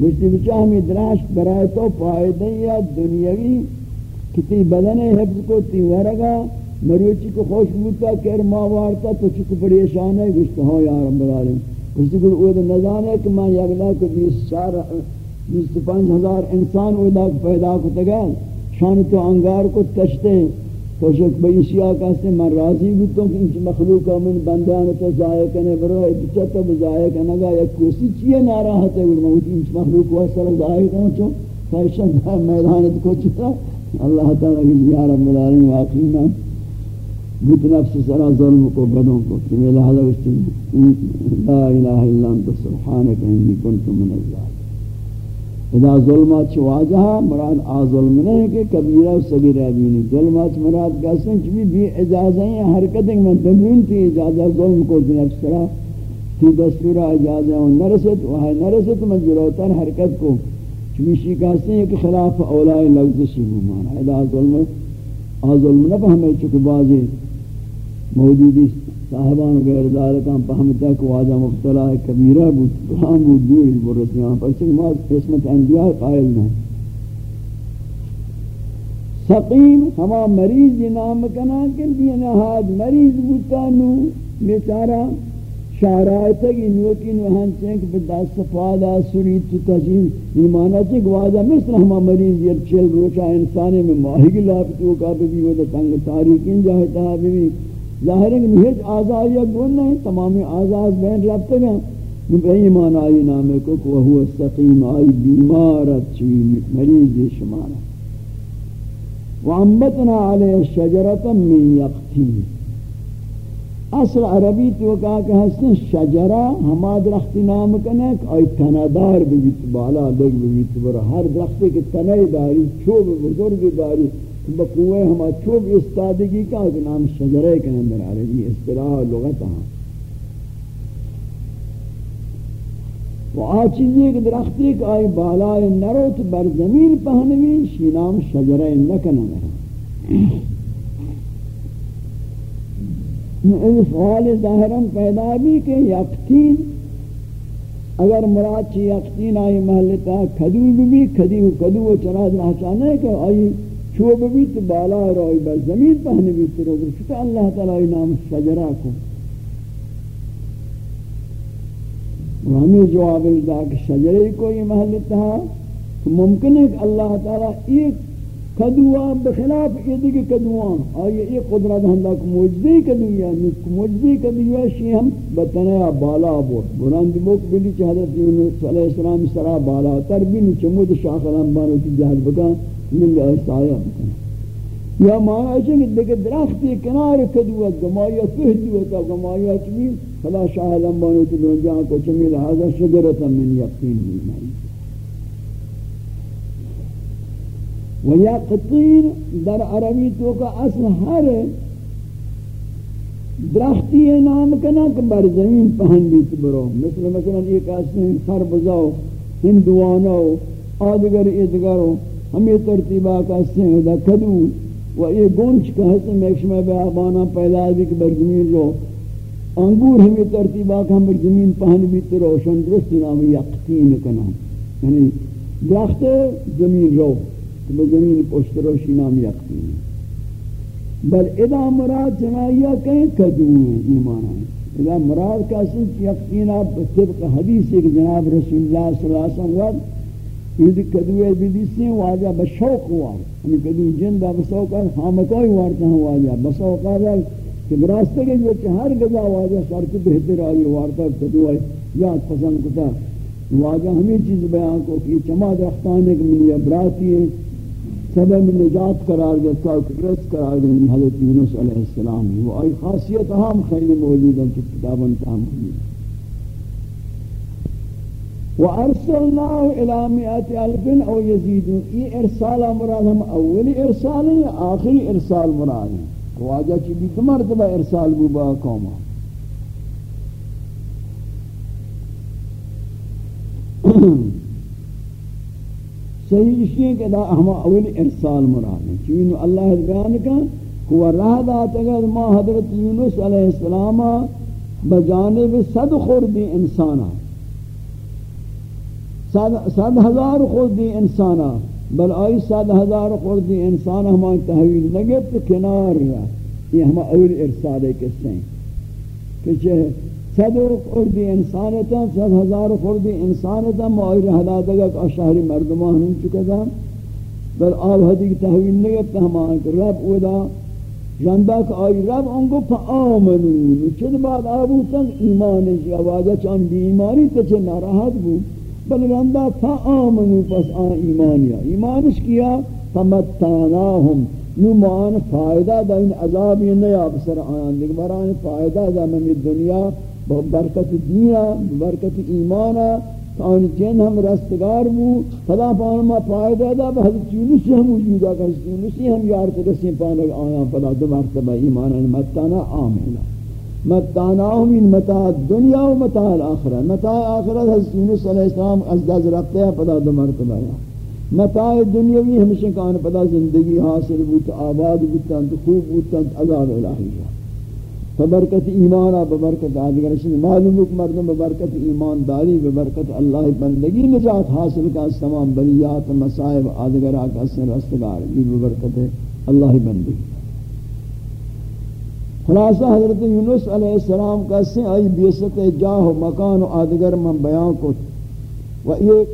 گوشتی بچا ہمیں دراش برای تو فائدہ یا دنیاوی کتی بدن حفظ کو تی ورگا مروچی کو خوش بودتا کر ماوارتا تو چکو پریشان ہے گوشتی ہاں یا رب العالم گوشتی کو اوہ نظام ہے کہ میں یکلا کو بیس چار، بیس پانچ ہزار انسان اوہ پیدا کو تگا شان تو انگار کو تشتے تو شک بھئی بئی شیعہ کہتے میں راضی بھی تو کہ انچ مخلوق من بندیان تو ضائع کرنے برو بچہ تو بضائع کرنے گا۔ یا کوسی چیئے ناراحت ہے، وہ انچ مخلوق کو اثر ضائع کرنے چون خواہشان میدانت کو چکا۔ اللہ تعالیٰ کی یا رب العالمین واقعینا بت نفس سرا ظلم کو بدوں کو کہ میں لہذا لا الہ الا انت سبحانک انی کنت من الظالمین اذا ظلمات چواجہا مراد آ ظلم نہیں کہ کبیرہ و صغیرہ بھی نہیں ظلمات مراد کہتے ہیں چبی بھی اجازہ ہیں حرکت ہیں میں تمرین تھی اجازہ ظلم کو جنب سرا تھی دستورہ اجازہ ہوں نرست وہاں نرست من جلوتر حرکت کو چبیشی کہتے ہیں کہ خلاف اولائی لفظ شیبو مانا اذا ظلم آ ظلم نہ ہمیں چکے بازی موجودی صاحبان غیر ذالکان پہمتا کو واجہ مبتلا ہے، کبیرہ بود ہم بود دور برت پر چکہ ما قسمت انبیاء قائل نہیں۔ سقیم ہما مریض نام کنا کہ بھی نہاد مریض بوتا نو، بیچارہ شارائط کی نوکی نوہن چنک بدا صفادہ سرید تو تجین۔ ایمانا چنک واضح مثل ہما مریض یہ چل روچا انسانے میں ماہی کی لاپتو کا بھی وہ تنگ تاریکین جاہتا بھی۔ ظاہر ہے کہ ہیچ آزادیہ گون نہیں تمامی آزاد بین ربتے گا نبی ایمان آئی نامے کو کہ وہ سقیم، آئی بیمارت چوی مریض شمارا وعنبتنا علیہ شجرتا من یقتین۔ اصل عربی تو کہا کہ ہستن شجرہ ہما درختی نام کنے کہ آئی تندار بیت بالا دیکھ بیت برا ہر درختی کے تنے داری، چوب بزرگ داری۔ بقوے ہما چوب استادگی کا کہ نام شجرہ کنے در عربی جی، اصطلاح لغت ہاں و آ چیزی کہ درختی کہ آئی بالا نروت بر زمین پہنوی شی نام شجرہ نکنہ نرہ اس حال ظاہراً پیدا بھی کہ یقین اگر مراد چی یقین آئی محلتا کدو بھی کدو کدو چرا دنا چاہنے کہ آئی چوب بھی تو بالا روئی بس زمین پہنے بھی تو روگر چھتا اللہ تعالی نام شجرہ کو و ہمیں جواب دا کہ شجرے کو یہ محلتا ممکن ہے کہ اللہ تعالی ایک کدوان بخلاف ایدی کے کدوان. آئیے یہ قدرت ہندہ کو موجزی کدوی کدویا موجزی کدویا شی ہم بطنیا بالا بود. برند بوک بلی چھ حضرت علیہ السلام سرا بالا تر بینی چمود شاخ الانبانو کی جہد بکا من گا استعایا یا معنی ہے کہ دیکھ درختی کنار کدویا گمایا فہدویا تا گمایا چمی خدا شاہ الانبانو کی دون جہاں کو چمی لہذا شجرتا من یقین بھی و یقطین در عربی تو کا اصل ہر درختی نام کنا کہ بر زمین پہن بیت برو. مثل مثلا ایک اصل خربزاو ہندوانو آدگر ادگرو ہمیں ترتیبہ کا اصل دا کدو و یہ گونچ کا حسن میکشمہ بے آبانا پیدا بھی کہ بر زمین رو۔ انگور ہمیں ترتیبہ کا ہم بر زمین پہن بیت روشن درست نام یقتین کنا۔ یعنی درخت زمین رو کہ زمین پشت روشی نام یقین۔ بل ادا مراد جنائیہ کہیں کدوم ہیں ایمان ہیں ادا مراد کا سنچ یقین آپ طبق حدیث ایک جناب رسول اللہ صلی اللہ علیہ وسلم وقت یعنی یہ کدوئے بیدیسی واجہ بشوق ہوا ہمیں یعنی کدو جندہ بسوقا خامکوئی وارتا ہوں واجہ. بسوقا رہا کہ براستے کے جو ہر گزا واجہ سارتی بہتر آئی وارتا کدوئے یاد پسند کتا. واجہ ہمیں چیز بیان کو کہ چما درختانے کے منی ابراتی ہے. سبب نجات قرار دیتا ہے رس قرار دیتا ہے حضرت یونس علیہ السلام. وہ آئی خاصیت ہم خیلی موجود ہیں کہ کتاباً تاہم موجود وَأَرْسَلْنَاهُ إِلَى مِئَةِ أَلْفٍ أَوْ يَزِيدُونَ یہ إرسال مراد ہم اولی إرسال ہیں إرسال مراد. ہیں خواجہ چی؟ بھی مرتبہ إرسال بو با قومہ [clears throat] صحیح اس لیے کہ ہم أول إرسال مراد ہے چونکہ اللہ بیان کا ہوا راہ دات اگر ما حضرت یونس علیہ السلام بجانب صد خوردی انسانا صد ہزار خوردی انسانا، بل آئی صد ہزار خوردی انسانا ہماری تحویل لگے تو کنار رہا یہ ہم اول ارسال ہے کس ہیں۔ کہ صد خوردی انسانتا صد ہزار خوردی انسانتا معایر حداد اگر کہ شہری مردمان ہم چکا دا۔ بل آب حدی کی تحویل نگتا ہم آنکر رب اودا جنبا کہ آئی رب انگو پا آمنون چند بعد آبو تن ایمان جی چان بی ایمانی تا چھ ناراحت بو۔ بل رنبا پا آمنون پس آن ایمانیا ایمانش کیا؟ فمتاناہم نو مان فائدہ دا ان عذاب یہ نہیں آپ آیان دیکھ بران فائدہ دا من دنیا برکت دینہ برکت ایمانہ آن جن ہم رستگار بو. فلا پانما فائدہ دا بحضرت یونسی ہم وجودا کہ یونسی ہم یارت رسیم پانک آیا. فلا دو مرتبہ ایمانا متانا آمنا متانا من متاع دنیا و متاع الاخرہ. متاع آخرت حضرت یونس علیہ السلام از دز رکھتے ہیں فلا دو مرتبہ یا متاع دنیاوی ہمیشہ کان پدا زندگی حاصل بوت آباد بوتن خوب بوتن عذاب الہی ببرکت ایمان ببرکت آدگر شد معلوم کہ مردم ببرکت ایمان داری، ببرکت اللہ بندگی نجات حاصل کا تمام بلیات مسائب آدگر آکا سن رستگار یہ ببرکت اللہ بندگی. خلاصہ حضرت یونس علیہ السلام کا سے آئی بیست جاہ و مکان و آدگر من بیان کو و ایک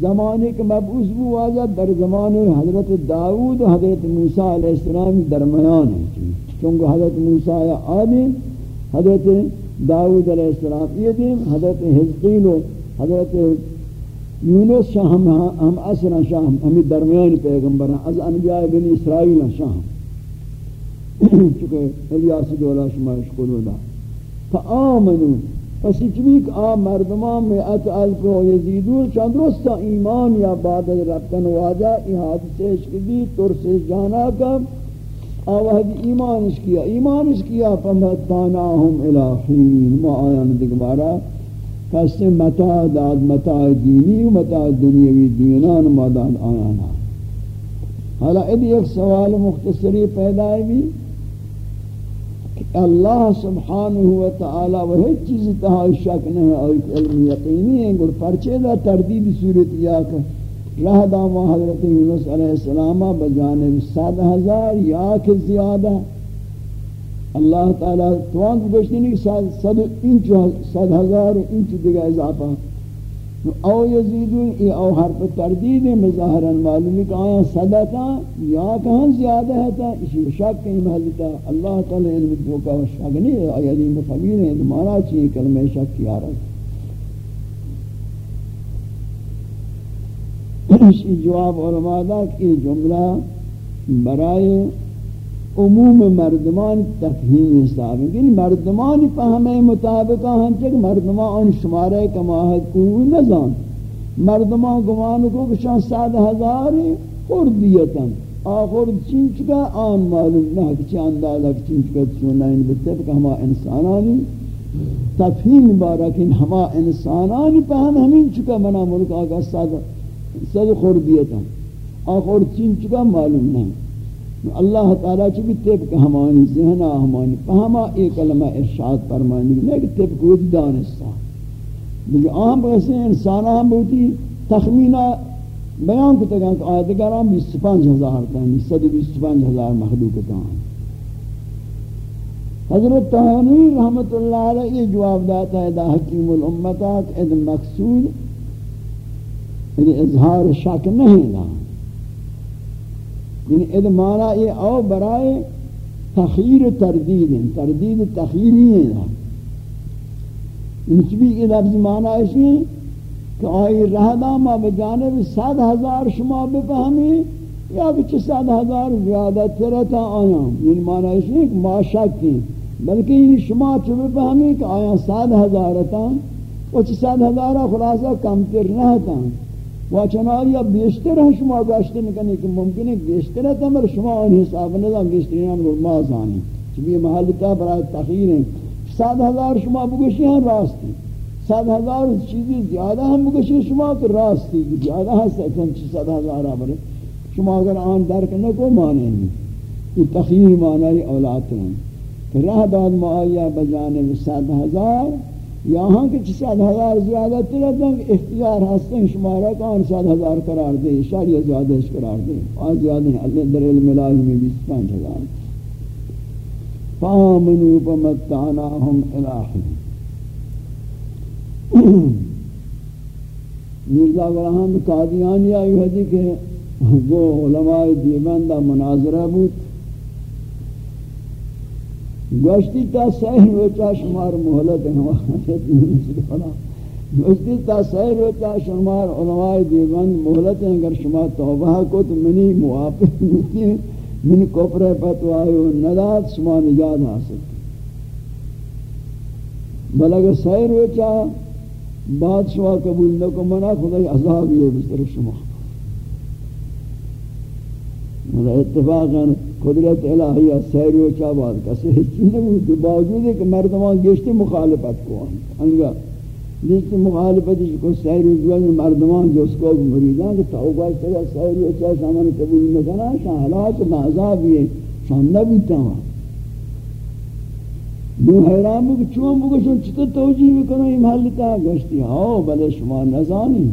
زمانے کے مبعوث بھی واجہ در زمانے حضرت داود و حضرت موسیٰ علیہ السلام درمیان ہے چونکہ حضرت موسیٰ آدم، حضرت داود علیہ السلام یہ دیم حضرت حزقیل و حضرت یونس شاہ ہم اصلا شاہ ہمیں درمیان پیغمبر ہیں۔ از انبیاء بن اسرائیل شاہ۔ چونکہ الیاس دولا شمارش قدو دا فآمنو پس چبیک آ مردمان میں الف و یزیدون چند رستا ایمان یا بعد ربطن واجہ ای حادثے اشکدی ترس جانا کم آوہد ایمانش کیا؟ ایمانش کیا؟ فمتاناہم الہین ما آیان دکبارا کسی متاع داد متاع دینی و متاع دنیاوی دینان ما داد آیانا. حالا ادھی ایک سوال مختصری پیدا بھی اللہ سبحانہ و تعالی وہ چیز تہا شک نہیں ہے علم یقینی ہے گر پرچے دا تردید صورت یا کہ رہ داما حضرت یونس علیہ السلام بجانب سات ہزار یا کہ زیادہ۔ اللہ تعالی توان کو گوشتی نہیں سد انچ ہزار انچ دیگا اضافہ۔ او یزیدون، ای او حرف تردید مظاہران معلومی کہ آیا صدتا یا کہاں زیادہ ہے تا؟ اسی شک کہیں محلتا اللہ تعالی علم دوکا و شک نہیں ہے، آیا دین خبیر ہے مانا چاہیے کلمہ شک کیا رہا ہے۔ اسی جواب علماء دا کہ جملہ برائے عموم مردمان تفہیم حساب ہے یعنی مردمان فہمے مطابقہ ہم چک مردمان شمارے کماہد کوئی نظام مردمان گمان کو کشان سات ہزار خردیتاً آخر چین چکا آن معلوم نہ کچھ اندازہ چین چکا چونہ ان بتے کہ ہما انسانانی. تفہیم بارکن ہما انسانانی پہم ہمین چکا منا ملک آگا سر خوردیتا آخر چین چکا معلوم نہیں اللہ تعالیٰ چی بھی طبق ہمانی ذہنہ ہمانی پہما ایک کلمہ ارشاد فرمانی نہیں کہ طبق وہ دانستا۔ لیکن عام بغیسے انسانہ ہم بہتی تخمینہ بیان کو تکا کہ آیت گرام بیس پانچ ہزار تانی صد بیس پانچ ہزار مخلوق تانی حضرت تحانوی رحمت اللہ علیہ یہ جواب داتا ہے، دا حکیم الامتات اد مقصود یعنی اظہار شک نہیں نا۔ یعنی ادمانا یہ او برائے تخیر و تردید. ہیں تردید تخیری ہیں انچ بھی یہ لفظ مانا ایسی ہیں کہ آئی رہدا ما بجانب صد ہزار شما بفہمیں یا بچی صد هزار زیادہ تره تا یعنی این معنیش ہیں کہ ما شکی. بلکه این شما چو بفهمید کہ آیا صد هزاره تا و ہزارا خلاصا هزاره خلاصه کمتر نه تا. و چنان یا بیشتر ہے شما گاشتے نکنے کہ که ممکنه بیشتر ہے تمر شما ان حساب ندام بیشتری ہم رو ما زانی چبی محل تا برای تخییر صد ہزار شما بگوشی ہیں راستی. صد ہزار چیزی زیادہ ہم بگوشی شما تو راستی. زیادہ زیاده هست اکن چی شما اگر آن درک نکو مانه نی این تخییر مانای اولاد ہیں راه داد معایه بجانب صد ہزار ہزار یہاں کے چساد ہزار زیادہ تلتاں اختیار ہستیں شمارہ کان سات ہزار قرار دے شاریہ زیادہ اس قرار دے۔ آج زیادہ ہیں اللہ در علم الہی میں بیس پانچ ہزار۔ فآمنوا فمتعناہم الہی مرزا گرہان قادیانی آئی حدی کہ وہ علماء دیبندہ مناظرہ بود۔ گوشتی تا سہر وچا شمار محلت گوشتی تا سہر وچا شمار علماء دیوان محلت ہیں، اگر شما توبہ کو تو منی موافق ہوتی من کفر فتوائی و نداد شما نجات حاصل بل اگر سہر وچا بعد شما قبول نکو منا خدای عذاب یہ بسر شما۔ مدہ اتفاقا قدرت الہیہ سیر و چاباد کسی ہچی نہیں باوجود ہے کہ مردمان گشتی مخالفت کو انگا جس مخالفت کو سیر و جوال مردمان جو اس کو مریدان کہ توبہ سیر سیر و چاہ سامان قبول نکنا شان حالات معذاب شان نبی تمام. دو حیران بھی چون بگشن چطور توجیہ بکنو یہ محل تا گشتی. ہاں بلے شما نزانی.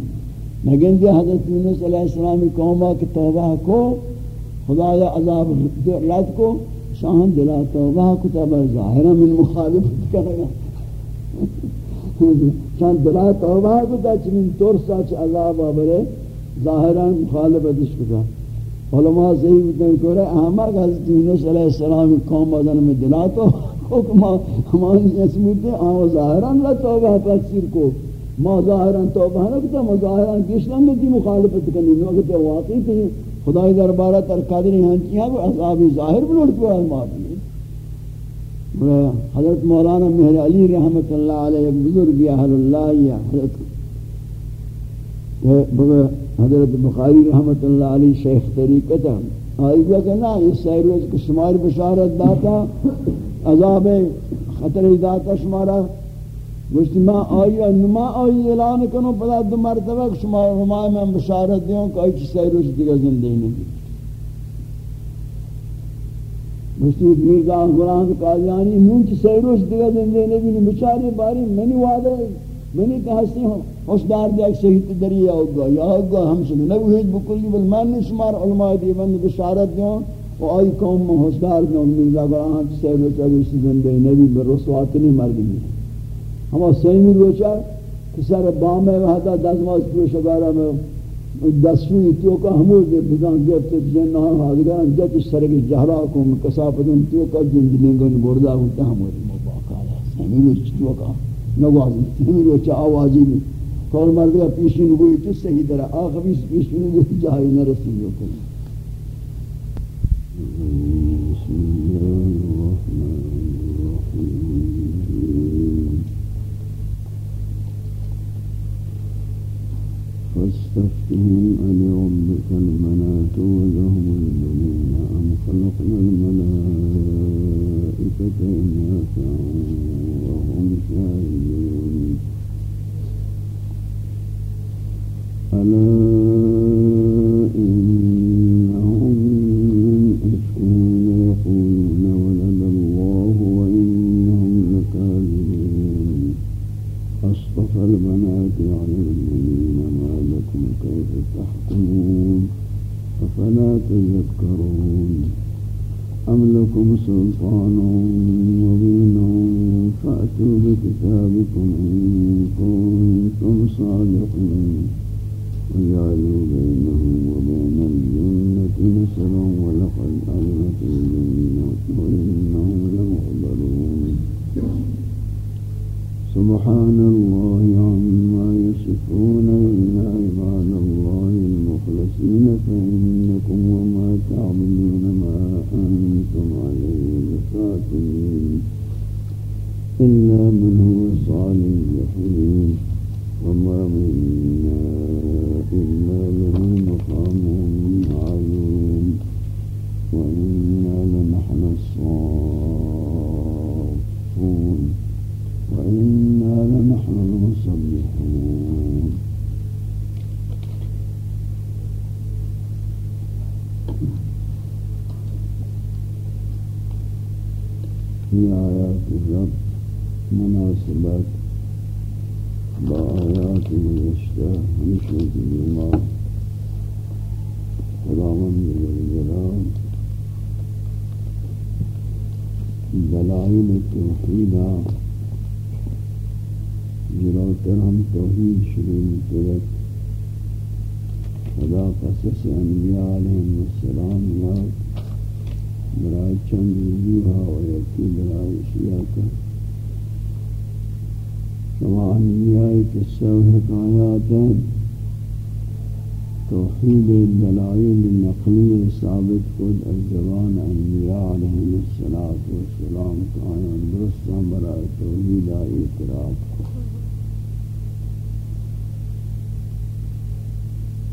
نگن دی حضرت یونس علیہ السلام قومہ کی توبہ کو خدا یا عذاب رد کو شاہن دلا توبہ کو تب ظاہرہ من مخالفت کرے گا شاہن دلا توبہ تب چنین طور ساچ عذاب آبرے ظاہرہ مخالفت اس کو علماء صحیح بتائیں کہ احمد حضرت یونس علیہ السلام قوم آدھن میں دلا تو ہمانی اسمیت دے آن ظاہران لا توبہ تکسیر کو ما ظاہران توبہ نہ کتا ما ظاہران کشلن میں دی مخالفت کرنی نو اگر واقعی تھی خدای دربارہ تر قادری ہنچیاں کو عذابی ظاہر بلوڑ کو ہے معافی حضرت مولانا مہر علی رحمت اللہ علیہ بزرگ اہل اللہ یا حضرت حضرت بخاری رحمت اللہ علیہ شیخ طریقتا آئی گیا کہ نا اس سیروز کو شمار بشارت داتا، عذاب خطر داتا شمارا گوشتی ما آئی نما آئی، اعلان کنو پدا دو مرتبہ شما رمائے میں بشارت دیوں کہ ایچی سیروش دیگا زندگی نہیں گوشتی میرزا غلام قادیانی نون چی سیروش دیگا زندگی نہیں بچاری باری منی وعدہ منی کہ ہستی ہوں۔ ہوشدار دے ایک شہید دریا ہوگا یا ہوگا ہم سے نبی ہیج بکلی، بل میں نے شمار علماء دی دیوان بشارت دیوں۔ و آئی قوم میں ہوشدار میں امید لگا آہاں چی سیر روچا گوشتی زندے نبی بر رسوات نہیں مر گئی ہما سیمی روچا کہ سر بام ہے وحدا دزماز پروش اگارا میں دسوی تیو کا ہمود دے بدان گفت جنہ حاضران جت سرگ جہرا کو کسافتن تیو کا جندلنگن بردا ہوتا ہمود مباقالا سیمی روچ تیو کا نوازی سیمی روچا آوازی بھی کول مردگا پیشی نگوی تو صحیح درہ آخر پیشی نگوی جاہی نرسی جو کنی بسم الله. فاستفتهم ألربك المناة ولهم البنين أم خلقنا الملائكة إناثا وهم شاهدون. تذكرون أم لكم سلطان الوشتى همشة الإمام خداوند الجلال دلائل جلوتر ہم توحید شروع کرت خدا قصص انبیاء السلام یاد برای چند وجوہا و یکی برای کا شما انبیاء قصہ و حکایات توحید دلائل نقلی ثابت کد از زبان انبیاء علیہ السلام کا آیان درستہ برای توحید آئی اعتراف کو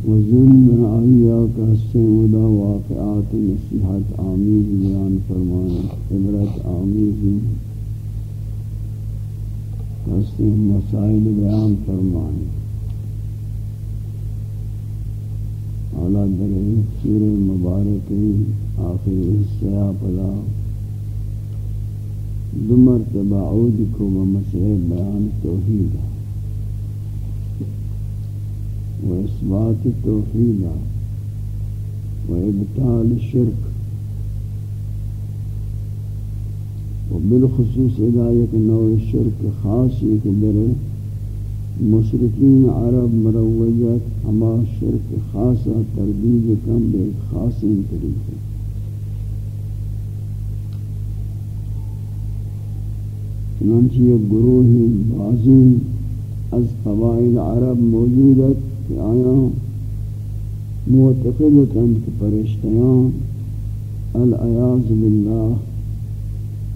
وزن من آئیا کا حسن ودا واقعات نصیحت آمیز بیان فرمانا عبرت آمیز حسن مسائل بیان فرمانا اعلیٰ در سور مبارک آخر حصہ پدا دو مرتبہ عود کو بمسئلہ بیان توحید۔ و اثبات توحید۔ و ابطال شرک۔ و بالخصوص ادایت نوع شرک خاصی کے در مشرقین عرب مروجت ہما شرک خاصہ تردید کم بے خاصی طریقے چنانچہ یہ گروہ بازی از قبائل عرب موجودت کہ آیا معتقدتاً کہ پرشتیان العیاض باللہ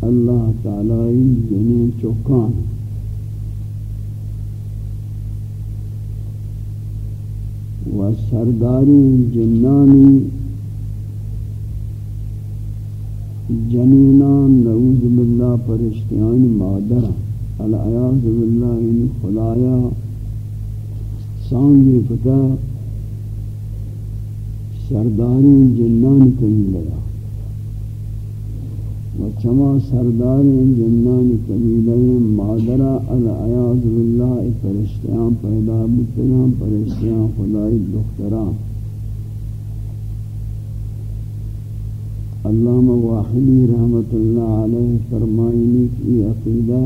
اللہ تعالی جنین یعنی چوکان و سرداری جنانی جنینان، نعوذ باللہ پرشتیان مادر۔ العیاض باللہ، ان خدایا سانگی کتا سرداری جنان کہیں لگا۔ و چما جنان قبیلہ مادرہ العیاض باللہ پرشتیان پیدا بتگان پرشتیان خدای دختران علامہ واحدی رحمت اللہ علیہ فرمائنی کی عقیدہ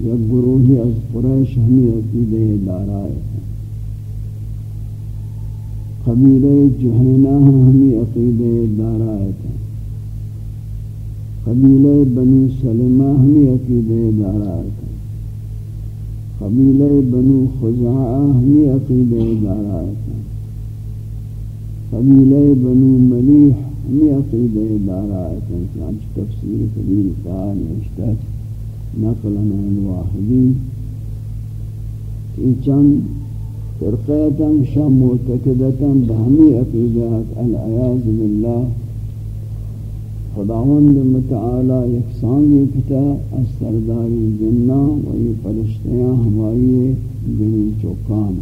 یا گروہ از قریش ہمی عقیدہ دارائے قبیلہ جہنہ ہمی عقیدہ دارائے ہیں قبیلہ بنو سلمہ ہمی عقیدہ دارائے ہیں قبیلہ بنو خزاعہ ہمی عقیدہ دارائے ہیں قبیلہ بنو ملیح ہمیں عقیدہ دارا ہے چنانچہ تفسیر کبیر قرآن اشتت نقلنا الواحدی یہ چند فرقیتا شام معتقدتا بہمی عقیدات العیاض باللہ۔ خداوند متعالی یکسانگی کتا از سرداری جنہ و یہ پرشتیاں ہماری جنی چوکان.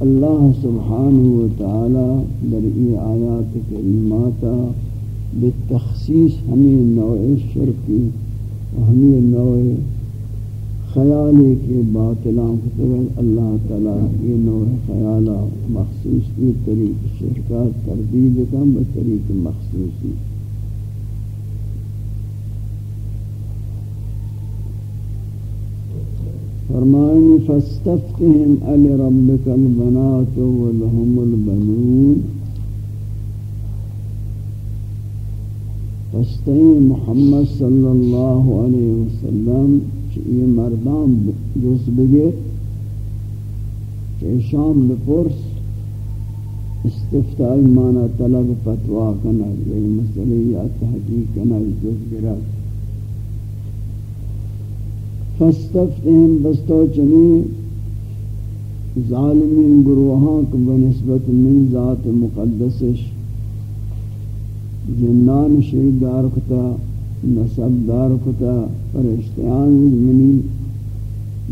اللہ سبحانہ وتعالی در ای آیات کریماتا بالتخصیص ہمیں نوع شرکی و ہمیں نوع خیالی کے باطلان کتب اللہ تعالی یہ نوع خیالہ مخصوص کی طریق شرکات تردید کم بطریق مخصوصی فرمائیں فاستفتهم علی ربک البنات ولهم البنون فاستین محمد صلی اللہ علیہ وسلم یہ مردان جس بگیر کہ شام بپرس استفتائی مانا طلب فتوہ کنا، یہ مسئلہ یا تحقیق کنا جس گرد فاستفتهم بستو چنی ظالمین گروہاں کو بنسبت من ذات مقدسش۔ جنان شہید دار نسب دار کتا فرشتیان منی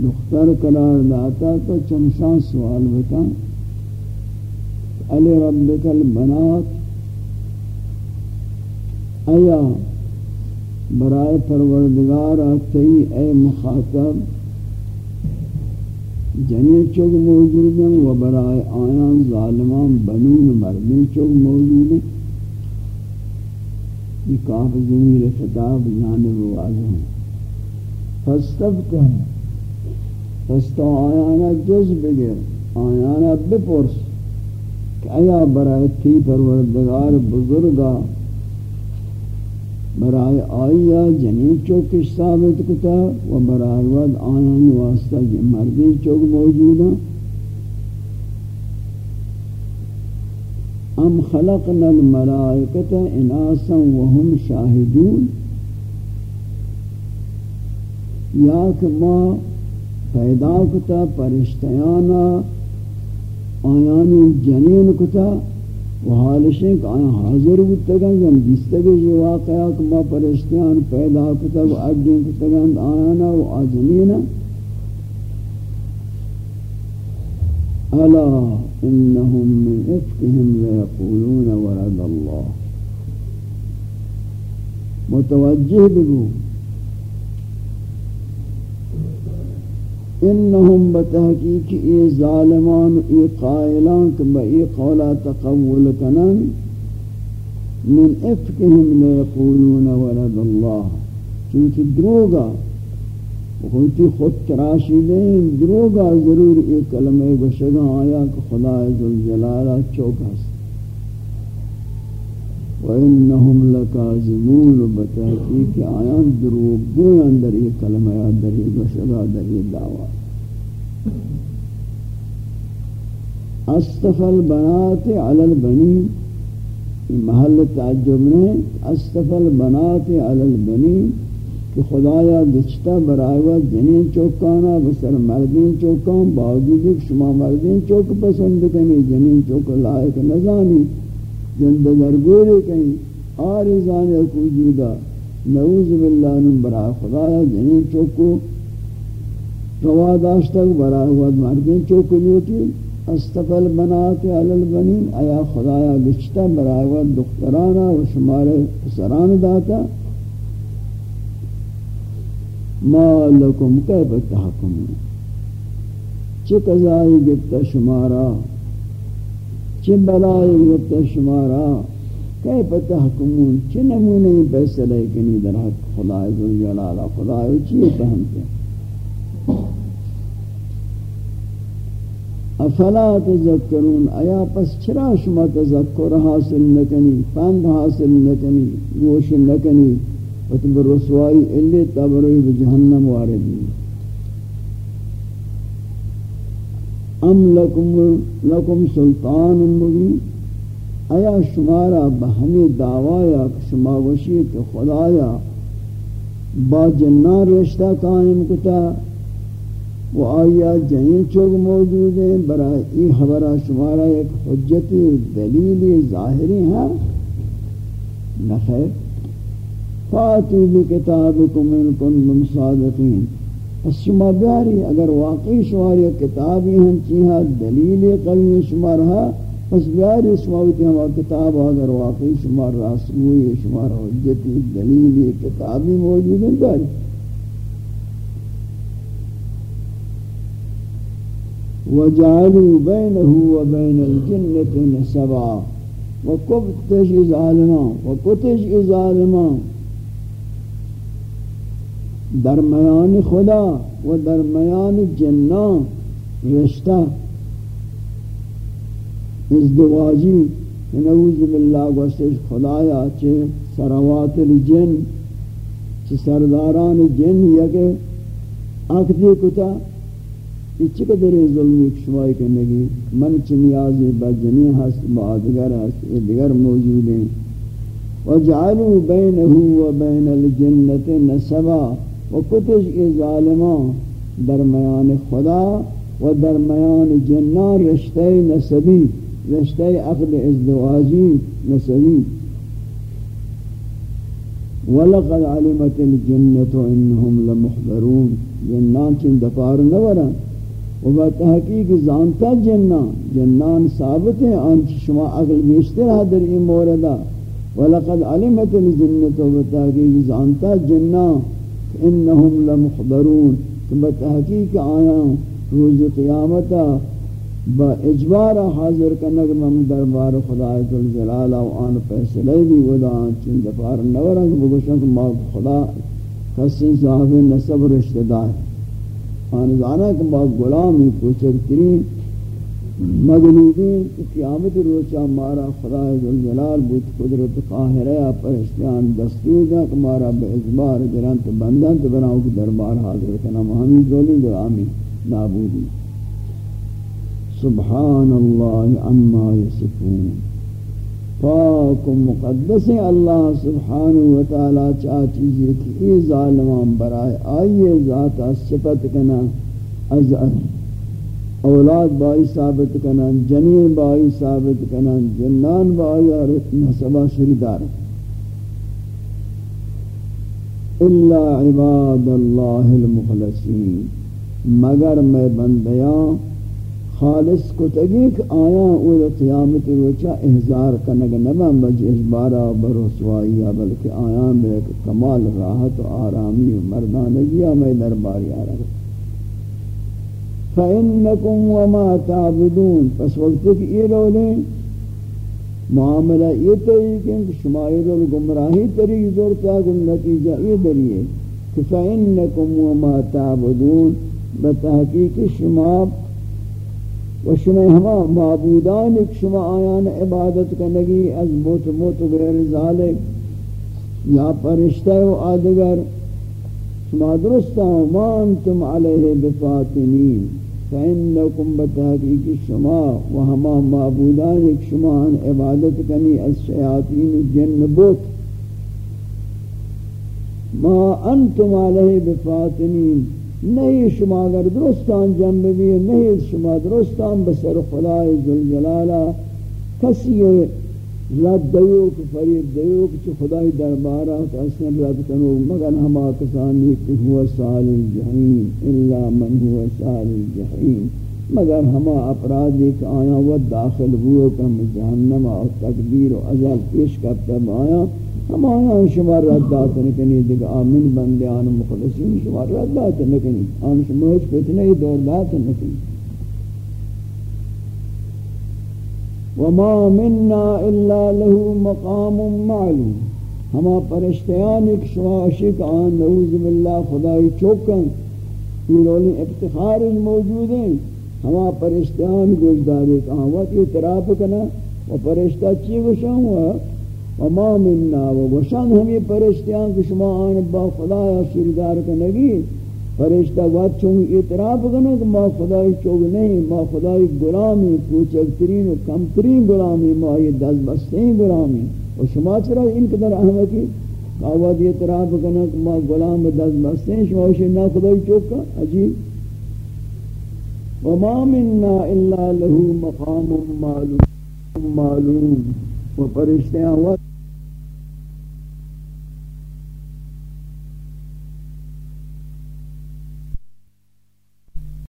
دختر قرار داتا تو چمشان سوال بتا علی ربک البنات ایا برائے پروردگار آتی اے مخاطب جنی چوک موجود ہیں و برائے آیان ظالمان بنون مردین چوک موجود ہیں یہ کاف زمیر خطاب جانب واضح ہیں فستبت ہیں۔ فستو آیانا جز بگر آیانا بپرس کہ ایا برائے تھی پروردگار بزرگا، برائے آئیا جنین چوکش ثابت کتا و برائے ود آیان واسطہ مردی چوک موجود ام خلقنا الملائکت اناسا وهم شاہدون؟ یا کہ ما پیدا کتا، پرشتیانا آیانی جنین کتا، و حالش کہ آیا حاضر بودتگن ہم یعنی جستگی جو واقعہ کہ ما پرشتیان پیدا کتا و عدین کتگن آیانا و آجنینا. الا انہم من افکہم لیقولون ورد اللہ متوجہ بگو انہم بتحقیق ای ظالمان ای قائلان با ای قولا تقول کنن من افکہم لیقولون ولد اللہ چونکہ دروگا خودتی خود تراشی دیں دروگا ضرور ای کلمہ گشگا آیا کہ خدا ذوالجلالہ چوک ہست وَإِنَّهُمْ لَكَاذِبُونَ بتحقیق آیان دروگ گویان در یہ کلمہ در یہ گشگا در یہ دعویٰ. استف البنات علی البنین محل تعجب نے استف البنات علی البنین کہ خدایا گچتا برائے جنین چوکانا، بسر مردین چوکان باوجود شما مردین چوک پسند کنی، جنین چوک لائق نزانی جند گرگوری کہیں آری زانی کو جودا نعوذ باللہ نم برائے خدایا جنین چوکو روا داشتا برائے ود مردین چوک لیوٹی استقل بنات علی البنین ایا خدایا گچتا برائے ود دخترانا و شمار سران داتا۔ ما لکم کیف تحکمون؟ چه قضائی گفتا شمارا؟ چه بلائی گفتا شمارا؟ کیف تحکمون؟ چه نمونی فیصلہ کنی در حق خدای ذوالجلالہ خدای چیئے فهمتے افلا تذکرون؟ ایا پس چرا شما تذکر حاصل نکنی؟ پند حاصل نکنی؟ گوش نکنی؟ وتب رسوائی الی تبروی بجہنم واردی ام لکم لکم سلطان مبین. ایا شمارا بہمی دعوایا شما وشیت خدایا با جنان رشتہ قائم کتا و آیا جہیں چوک موجود ہیں برای ای خبرہ شمارا ایک حجتی دلیلی ظاہری ہے نخیر. فاتو بکتابکم ان کنتم صادقین. پس شما بیاری اگر واقعی شماری کتابی ہیں چیہا دلیل قلمی شمار ہے پس بیاری شماویتی ہم کتاب اگر واقعی شمار راسموی شمار حجتی دلیل کتابی موجود ہیں بیاری. وجعلوا بينه وبين الجنة نسبا. وكبتش ظالما وكتش ظالما درمیان خدا و درمیان جنان رشتہ. ازدواجی نعوذ باللہ گوشتش خدایا چه سروات الجن چه سرداران جن یکے عقدی کتا اچھ قدر ظلمی کشوائی کرنگی من چه نیازی بجنی ہست بعدگر ہست ادگر موجود ہیں. وجعلوا بینه وبین الجنت نسبا و کتش ای ظالمان درمیان خدا و درمیان جنان رشتہ نسبی رشتہ عقد ازدواجی نسبی. ولقد علمت الجنة انهم لمحضرون. جنان چند دفار نورا و با تحقیق زانتا جنان جنان ثابت ہے آنچ شما عقل بیشتر ہے در این موردہ ولقد علمت الجنة و تحقیق زانتا جنان انہم لمحضرون کہ بتحقیق آیا روز قیامتا با اجبار حاضر کنگ من دربار خدا ذوالجلال و آن فیصلے بھی ودا چن دفار نورنگ بگوشن کہ ما خدا کسی صاحب نسب رشتہ دار۔ آن زانا کہ ما غلامی کوچکترین مغلوبین قیامت روچا مارا خدا ذوالجلال بود، قدرت قاہرہ پرشتیان دستور دا کہ مارا بے اجبار گرانت بندن تو بناو کی دربار حاضر کنا مہمی دولی دو آمی نابودی. سبحان اللہ عما یسفون پاک و مقدس اللہ سبحانہ وتعالی چاہ چیزی کہ ای ظالمان برائے آئیے ذات صفت کنا از اولاد بائی ثابت کنن جنین بائی ثابت کنن جنان بائی نسبہ شریدار الا عباد اللہ المخلصین۔ مگر میں بندیاں، خالص کو تگی کہ آیا اول قیامت روچا احزار کنگ نبن بج اجبارا برسوائی بلکہ آیا میں کمال، راحت و آرامی و مردانگی میں درباری آرہا۔ فَإِنَّكُمْ وَمَا تَعْبُدُونَ پس وقت کہ یہ رولیں معاملہ یہ طریقے کہ شما یہ رول گمراہی طریق زورتا گل نتیجہ یہ دریئے کہ فَإِنَّكُمْ وَمَا تَعْبُدُونَ بتحقیق شما و شما ہما معبودان ایک شما آیان عبادت کنگی از موت موت غیر ذالک یا پرشتہ و آدگر شما درستا ما انتم علیہ بفاتنین فإنکم بتحقیق شما و ہما معبودان ایک شما آن عبادت کنی از شیاطین جن بوت۔ ما انتم علیہ بفاتنین نہیں شما اگر درستان جنب بھی نہیں شما درستان بسر خلائے ذوالجلالہ۔ کسی رد دیو دیوک فرید دیوک چو خدای دربارہ کسی رد کنو، مگر ہما کسانی کہ ہوا سال الجحیم، الا من ہوا سال الجحیم۔ مگر ہما اپراد ایک آیا و داخل ہوئے کم جہنم اور تقدیر و عذاب پیش کرتا آیا، ہم آیا شما ردات نکنی دیکھ، آمین بندیان مخلصین، شما ردات نکنی آن شما ہیچ فتنی دوردات نکنی وما منا الا له مقام معلوم. ہما پرشتیان ایک شما عشق آن، نعوذ باللہ، خدای چوکن. پیرولی افتخار موجود ہیں. ہما پرشتیان گوشدار ایک آن وقت اعتراف کنا. و پرشتہ چی گوشاں ہوا؟ وما منا، و وشان ہمیں پرشتیاں کہ شما آن با خدایا شردار کنگی. پرشتہ وقت چون اعتراف کرنے کہ ما خدای چوگ نہیں ما خدای غلامی پوچکترین و کمترین غلامی، ما یہ دست بستین غلامی. و شما چرا ان قدر احمقی؟ آواد اعتراف کرنے کہ ما غلام دست بستین شما اسے نا خدای چوگ کا؟ عجیب. وما منا الا له مقام معلوم معلوم. وہ فرشتے ہیں